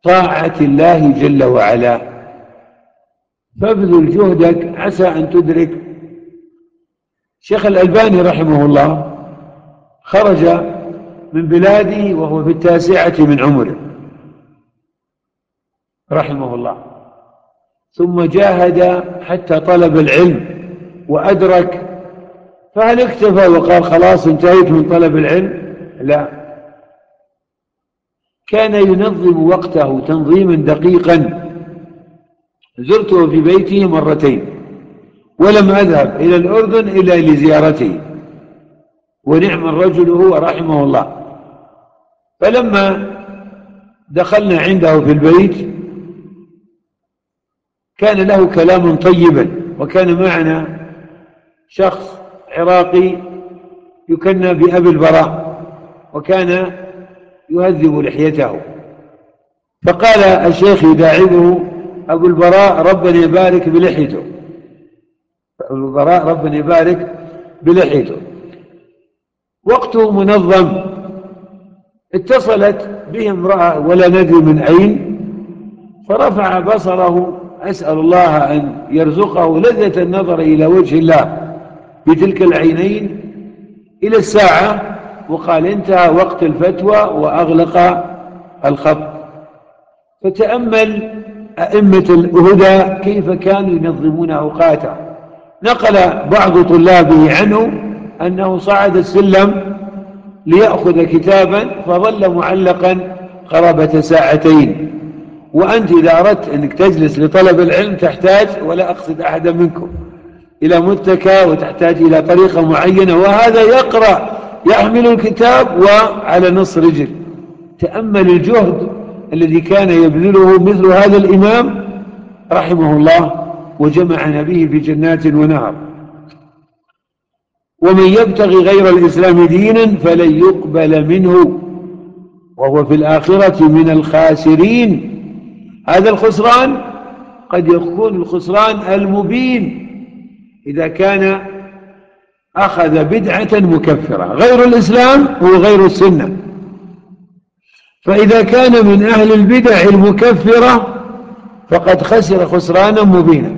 طاعة الله جل وعلا. فابذل جهدك عسى أن تدرك. شيخ الألباني رحمه الله خرج من بلاده وهو في التاسعة من عمره. رحمه الله. ثم جاهد حتى طلب العلم وأدرك فهل اكتفى وقال خلاص انتهيت من طلب العلم؟ لا. كان ينظم وقته تنظيما دقيقا. زرته في بيته مرتين ولم أذهب إلى الأردن إلا لزيارته. ونعم الرجل هو رحمه الله. فلما دخلنا عنده في البيت كان له كلام طيبا وكان معنا شخص عراقي يكنى بأبي البراء وكان يهذب لحيته. فقال الشيخ يداعبه أبو البراء ربنا يبارك بلحيته. أبو البراء ربنا يبارك بلحيته. وقته منظم اتصلت به امرأة ولا ندري من أين فرفع بصره أسأل الله أن يرزقه لذة النظر إلى وجه الله. بتلك العينين إلى الساعة وقال انتهى وقت الفتوى وأغلق الخط. فتأمل أئمة الهدى كيف كانوا ينظمون أوقاته. نقل بعض طلابه عنه أنه صعد السلم ليأخذ كتابا فظل معلقا قرابة ساعتين. وأنت إذا أردت أنك تجلس لطلب العلم تحتاج ولا أقصد أحدا منكم. إلى متكى وتحتاج إلى طريقة معينة وهذا يقرأ يحمل الكتاب وعلى نص رجل. تأمل الجهد الذي كان يبذله مثل هذا الإمام رحمه الله وجمعنا به في جنات ونهر. ومن يبتغي غير الإسلام دينا فلن يقبل منه وهو في الآخرة من الخاسرين. هذا الخسران قد يكون الخسران المبين. إذا كان أخذ بدعة مكفرة غير الإسلام هو غير السنة. فإذا كان من أهل البدع المكفرة فقد خسر خسرانا مبينا.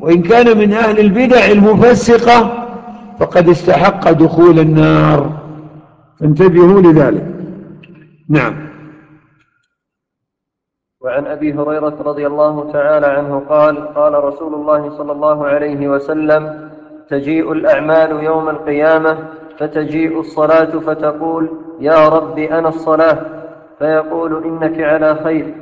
وإن كان من أهل البدع المفسقة فقد استحق دخول النار. فانتبهوا لذلك. نعم. وعن أبي هريرة رضي الله تعالى عنه قال قال رسول الله صلى الله عليه وسلم تجيء الأعمال يوم القيامة فتجيء الصلاة فتقول يا رب أنا الصلاة فيقول إنك على خير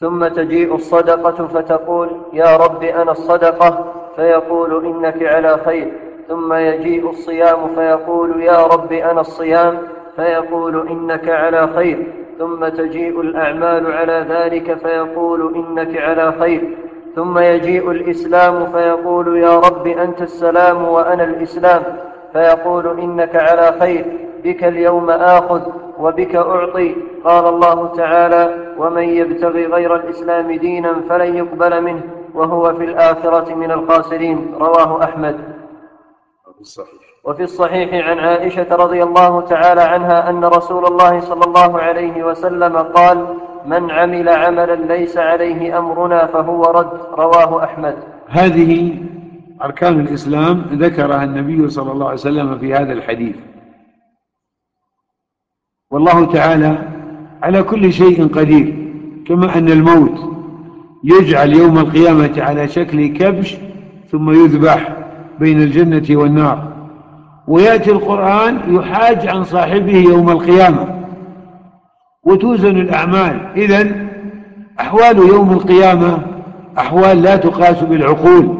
ثم تجيء الصدقة فتقول يا رب أنا الصدقة فيقول إنك على خير ثم يجيء الصيام فيقول يا رب أنا الصيام فيقول إنك على خير ثم تجيء الأعمال على ذلك فيقول إنك على خير. ثم يجيء الإسلام فيقول يا رب أنت السلام وأنا الإسلام. فيقول إنك على خير. بك اليوم آخذ وبك أعطي. قال الله تعالى ومن يبتغي غير الإسلام دينا فلن يقبل منه وهو في الآخرة من الخاسرين. رواه أحمد. وفي الصحيح عن عائشة رضي الله تعالى عنها أن رسول الله صلى الله عليه وسلم قال من عمل عملا ليس عليه أمرنا فهو رد. رواه أحمد. هذه أركان الإسلام ذكرها النبي صلى الله عليه وسلم في هذا الحديث. والله تعالى على كل شيء قدير كما أن الموت يجعل يوم القيامة على شكل كبش ثم يذبح بين الجنة والنار. ويأتي القرآن يحاج عن صاحبه يوم القيامة. وتوزن الأعمال. إذا أحوال يوم القيامة أحوال لا تقاس بالعقول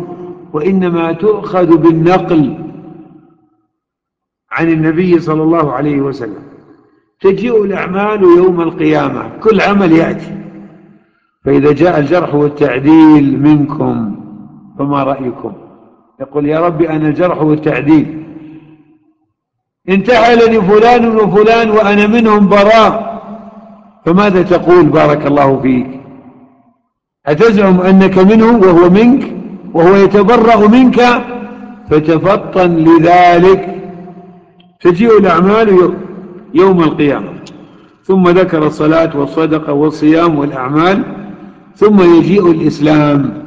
وإنما تؤخذ بالنقل عن النبي صلى الله عليه وسلم. تجيء الأعمال يوم القيامة. كل عمل يأتي. فإذا جاء الجرح والتعديل منكم فما رأيكم؟ يقول يا ربي أنا الجرح والتعديل. انتحلني فلان وفلان وأنا منهم براء. فماذا تقول بارك الله فيك؟ أتزعم أنك منه وهو منك وهو يتبرأ منك؟ فتفطن لذلك. تجيء الأعمال يوم القيامة. ثم ذكر الصلاة والصدقة والصيام والأعمال ثم يجيء الإسلام.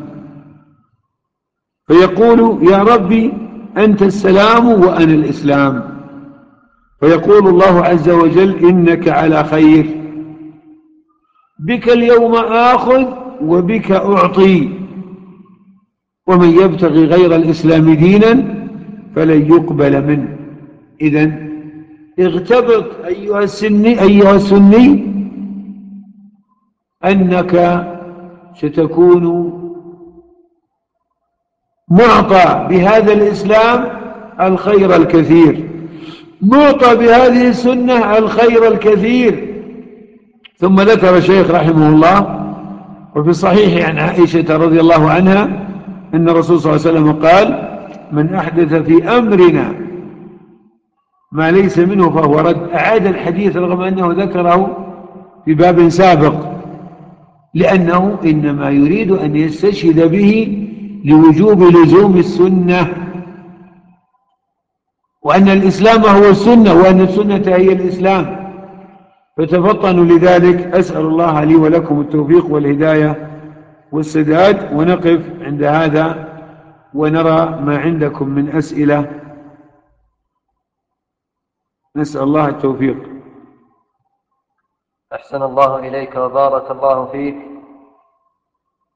فيقول يا ربي أنت السلام وأنا الإسلام. فيقول الله عز وجل إنك على خير. بك اليوم آخذ وبك أعطي. ومن يبتغي غير الإسلام دينا فلن يقبل منه. إذا اغتبط أيها السني, أيها السني أنك ستكون معطى بهذا الإسلام الخير الكثير. معطى بهذه السنة الخير الكثير. ثم ذكر الشيخ رحمه الله وفي الصحيح عن عائشة رضي الله عنها أن الرسول صلى الله عليه وسلم قال من أحدث في أمرنا ما ليس منه فهو رد. أعاد الحديث رغم أنه ذكره في باب سابق لأنه إنما يريد أن يستشهد به لوجوب لزوم السنة. وأن الإسلام هو السنة وأن السنة هي الإسلام. فتفطنوا لذلك. أسأل الله لي ولكم التوفيق والهداية والسداد. ونقف عند هذا ونرى ما عندكم من أسئلة. نسأل الله التوفيق. أحسن الله إليك وبارك الله فيك.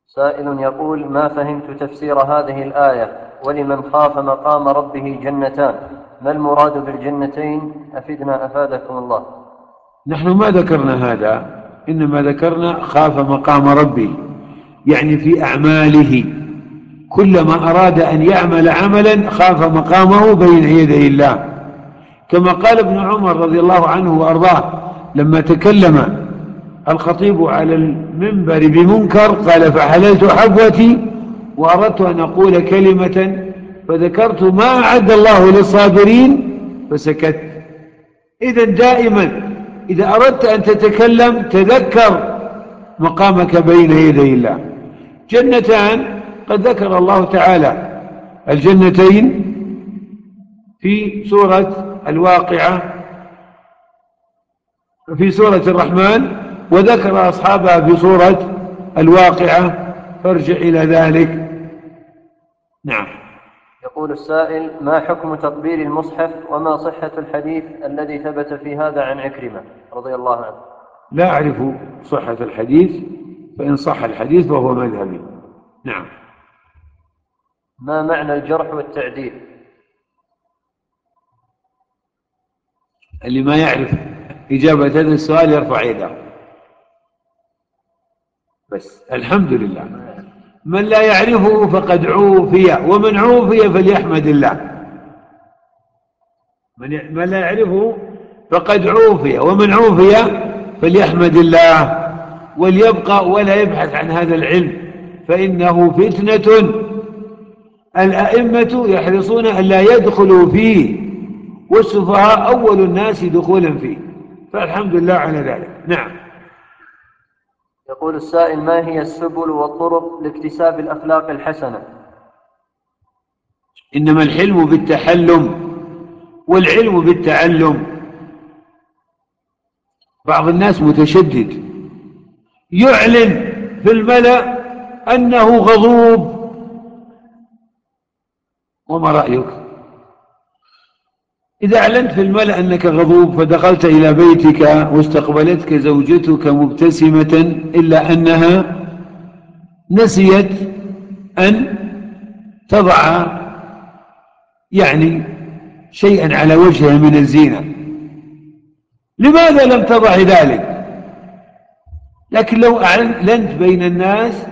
سائل يقول ما فهمت تفسير هذه الآية ولمن خاف مقام ربه جنتان؟ ما المراد بالجنتين؟ أفدنا أفادكم الله. نحن ما ذكرنا هذا إنما ذكرنا خاف مقام ربه يعني في أعماله. كلما أراد أن يعمل عملا خاف مقامه بين يدي الله. كما قال ابن عمر رضي الله عنه وأرضاه لما تكلم الخطيب على المنبر بمنكر قال فحللت حبوتي وأردت أن أقول كلمة فذكرت ما أعد الله للصابرين فسكت. إذا دائما إذا أردت أن تتكلم تذكر مقامك بين يدي الله. جنتان قد ذكر الله تعالى الجنتين في سورة الواقعة في سورة الرحمن وذكر أصحابها في سورة الواقعة. فارجع إلى ذلك. نعم. يقول السائل ما حكم تطبير المصحف وما صحة الحديث الذي ثبت في هذا عن عكرمة رضي الله عنه؟ لا أعرف صحة الحديث فإن صح الحديث فهو مذهبي. نعم. ما معنى الجرح والتعديل؟ اللي ما يعرف إجابة هذا السؤال يرفع يده. بس الحمد لله. من لا يعرفه فقد عوفي ومن عوفي فليحمد الله. من من لا يعرفه فقد عوفي ومن عوفي فليحمد الله. وليبقى ولا يبحث عن هذا العلم فإنه فتنة. الأئمة يحرصون أن لا يدخلوا فيه والسفهاء أول الناس دخولا فيه. فالحمد لله على ذلك. نعم. يقول السائل ما هي السبل والطرق لاكتساب الأخلاق الحسنة؟ إنما الحلم بالتحلم والعلم بالتعلم. بعض الناس متشدد يعلن في الملأ أنه غضوب. وما رأيك؟ إذا أعلنت في الملأ أنك غضوب فدخلت إلى بيتك واستقبلتك زوجتك مبتسمة إلا أنها نسيت أن تضع يعني شيئا على وجهها من الزينة. لماذا لم تضع ذلك؟ لكن لو أعلنت بين الناس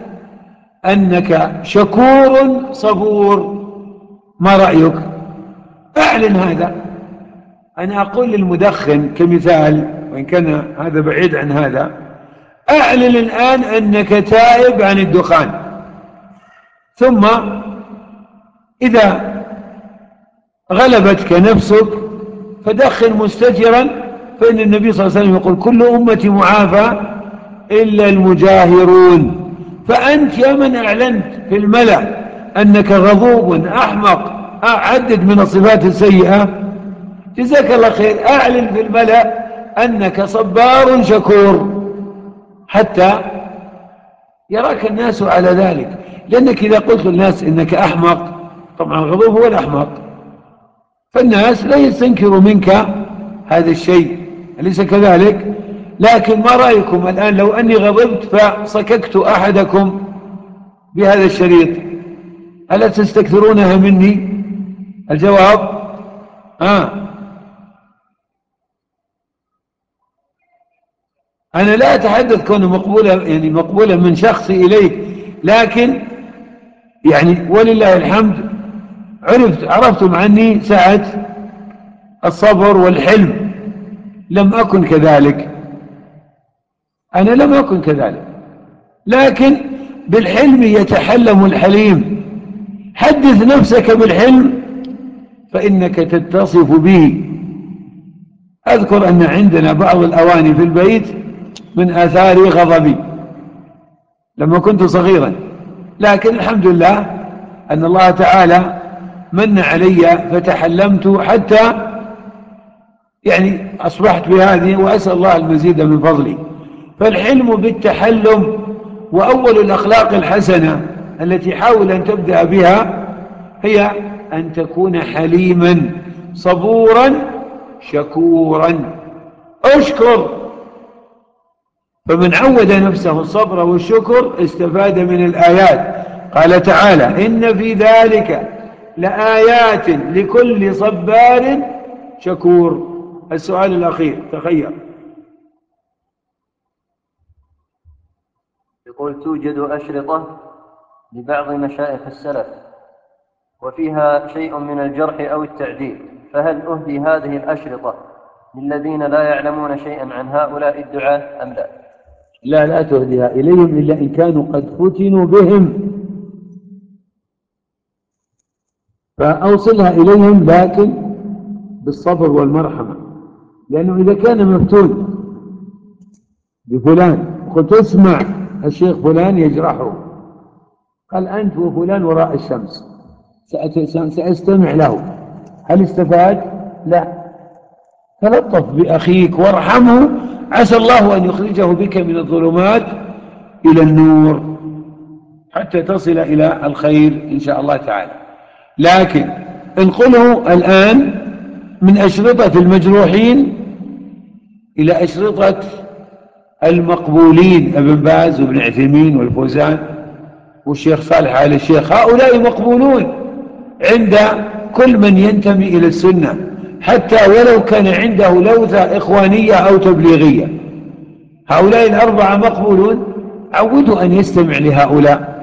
أنك شكور صبور ما رأيك؟ أعلن هذا. أنا أقول للمدخن كمثال وإن كان هذا بعيد عن هذا أعلن الآن أنك تائب عن الدخان. ثم إذا غلبتك نفسك فدخن مستجرا فإن النبي صلى الله عليه وسلم يقول كل أمتي معافى إلا المجاهرون. فأنت يا من أعلنت في الملأ أنك غضوب أحمق عدد من الصفات السيئة. جزاك الله خير. أعلن في الملأ أنك صبار شكور. حتى يراك الناس على ذلك. لأنك إذا قلت للناس إنك أحمق طبعا الغضب هو الأحمق. فالناس لا يستنكروا منك هذا الشيء أليس كذلك؟ لكن ما رأيكم الآن؟ لو أني غضبت فصككت أحدكم بهذا الشريط. ألا تستكثرونها مني؟ الجواب؟ آه. أنا لا أتحدث كونه مقبولة يعني مقبولة من شخصي إليك لكن يعني ولله الحمد عرفت عرفتم عني سعة الصبر والحلم. لم أكن كذلك. أنا لم أكن كذلك. لكن بالحلم يتحلم الحليم. حدث نفسك بالحلم فإنك تتصف به. أذكر أن عندنا بعض الأواني في البيت من آثار غضبي لما كنت صغيرا. لكن الحمد لله أن الله تعالى من علي فتحلمت حتى يعني أصبحت بهذه وأسأل الله المزيد من فضلي. فالحلم بالتحلم وأول الأخلاق الحسنة التي حاول أن تبدأ بها هي أن تكون حليما صبورا شكورا. أشكر فمن عود نفسه الصبر والشكر استفاد من الآيات. قال تعالى إن في ذلك لآيات لكل صبار شكور. السؤال الأخير تخيل. يقول توجد أشرطة لبعض مشايخ السلف وفيها شيء من الجرح أو التعديل فهل أهدي هذه الأشرطة للذين لا يعلمون شيئا عن هؤلاء الدعاة أم لا؟ لا لا تهديها إليهم إلا إن كانوا قد فتنوا بهم. فأوصلها إليهم لكن بالصبر والمرحمة. لأنه إذا كان مفتون بفلان قلت اسمع الشيخ فلان يجرحه. قال أنت وفلان وراء الشمس. سأستمع له. هل استفاد؟ لا. تلطف بأخيك وارحمه. عسى الله أن يخرجه بك من الظلمات إلى النور حتى تصل إلى الخير إن شاء الله تعالى. لكن انقله الآن من أشرطة المجروحين إلى أشرطة المقبولين أبن باز وابن عثيمين والفوزان والشيخ صالح آل الشيخ. هؤلاء مقبولون عند كل من ينتمي إلى السنة. حتى ولو كان عنده لوثة إخوانية أو تبليغية. هؤلاء الأربعة مقبولون. عودوا أن يستمع لهؤلاء.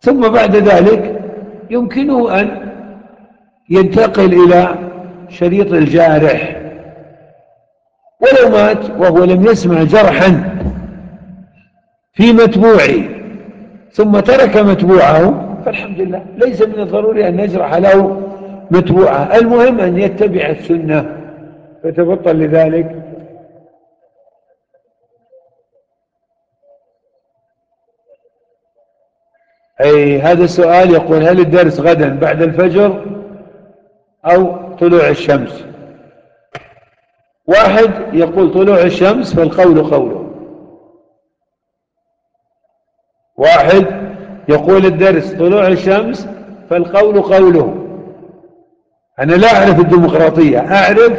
ثم بعد ذلك يمكنه أن ينتقل إلى شريط الجارح. ولو مات وهو لم يسمع جرحا في متبوعه. ثم ترك متبوعه فالحمد لله ليس من الضروري أن نجرح له متبوعة. المهم أن يتبع السنة. فتبطل لذلك. أي هذا السؤال يقول هل الدرس غدا بعد الفجر أو طلوع الشمس؟ واحد يقول طلوع الشمس فالقول قوله. واحد يقول الدرس طلوع الشمس فالقول قوله. أنا لا أعرف الديمقراطية. أعرف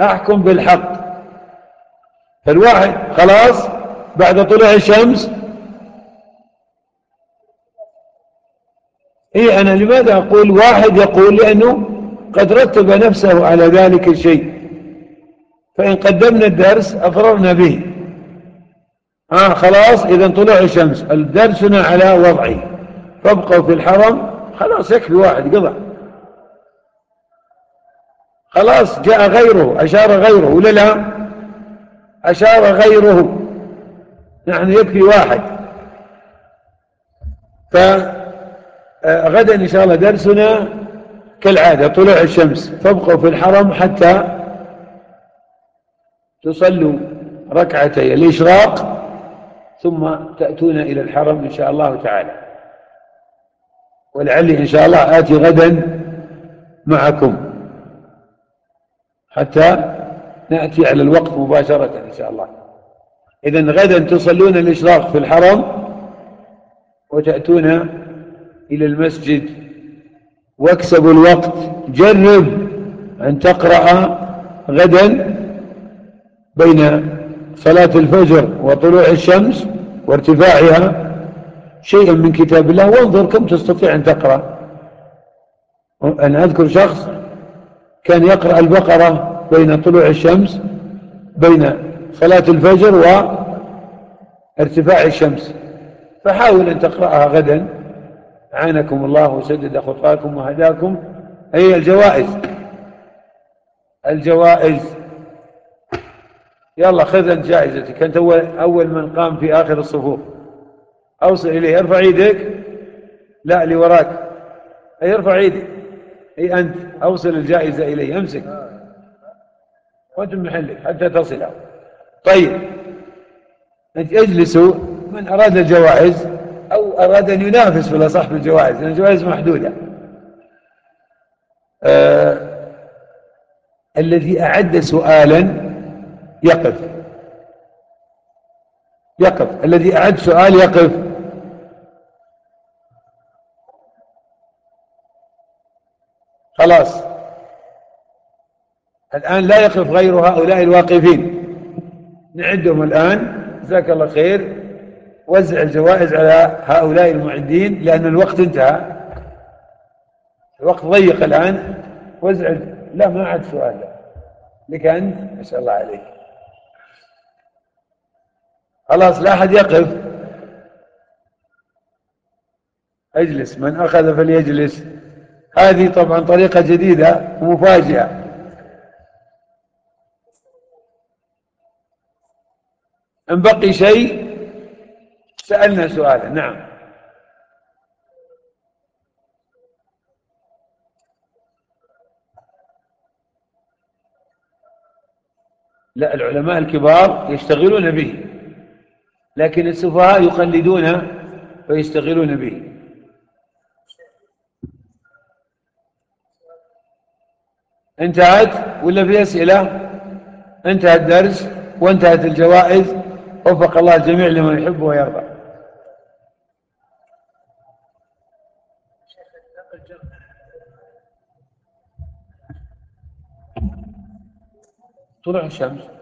أحكم بالحق. فالواحد خلاص بعد طلوع الشمس. إيه أنا لماذا أقول واحد يقول لأنه قد رتب نفسه على ذلك الشيء؟ فإن قدمنا الدرس أفررنا به. آه خلاص إذا طلوع الشمس. الدرسنا على وضعه. فابقوا في الحرم خلاص يكفي واحد قضى. خلاص جاء غيره. أشار غيره. ولا لا؟ أشار غيره. نحن يكفي واحد. فغدا إن شاء الله درسنا كالعادة طلوع الشمس. فابقوا في الحرم حتى تصلوا ركعتي الإشراق ثم تأتون إلى الحرم إن شاء الله تعالى. ولعلي إن شاء الله آتي غدا معكم. حتى نأتي على الوقت مباشرة إن شاء الله. إذا غدا تصلون الإشراق في الحرم وتأتون إلى المسجد. واكسبوا الوقت. جرب أن تقرأ غدا بين صلاة الفجر وطلوع الشمس وارتفاعها شيئا من كتاب الله. وانظر كم تستطيع أن تقرأ. أنا أذكر شخص كان يقرأ البقرة بين طلوع الشمس بين صلاة الفجر وارتفاع الشمس. فحاول أن تقرأها غدا. عانكم الله وسدد خطاكم وهداكم. أي الجوائز؟ الجوائز. يلا خذ أنت جائزتك. أنت أول, أول من قام في آخر الصفوف. أوصل إليه. ارفع يدك لا اللي وراك. أي ارفع يدك أي أنت؟ أوصل الجائزة إليه أمسك. وأنت محلك حتى تصله. طيب. أنت اجلسوا. من أراد الجوائز أو أراد أن ينافس في الأصح في الجوائز لأن الجوائز محدودة. آه الذي أعد سؤالا يقف. يقف. الذي أعد سؤال يقف. خلاص. الآن لا يقف غير هؤلاء الواقفين. نعدهم الآن. جزاك الله خير. وزع الجوائز على هؤلاء المعدين لأن الوقت انتهى. الوقت ضيق الآن. وزع لا ما عاد سؤال. لك أنت. ما شاء الله عليك. خلاص لا أحد يقف. اجلس. من أخذ فليجلس. هذه طبعا طريقة جديدة ومفاجئة. إن بقي شيء سألنا سؤالا. نعم. لا العلماء الكبار يشتغلون به لكن السفهاء يقلدون فيشتغلون به. انتهت ولا في أسئلة؟ انتهى الدرس وانتهت الجوائز. وفق الله الجميع لمن يحب ويرضى. طلوع الشمس.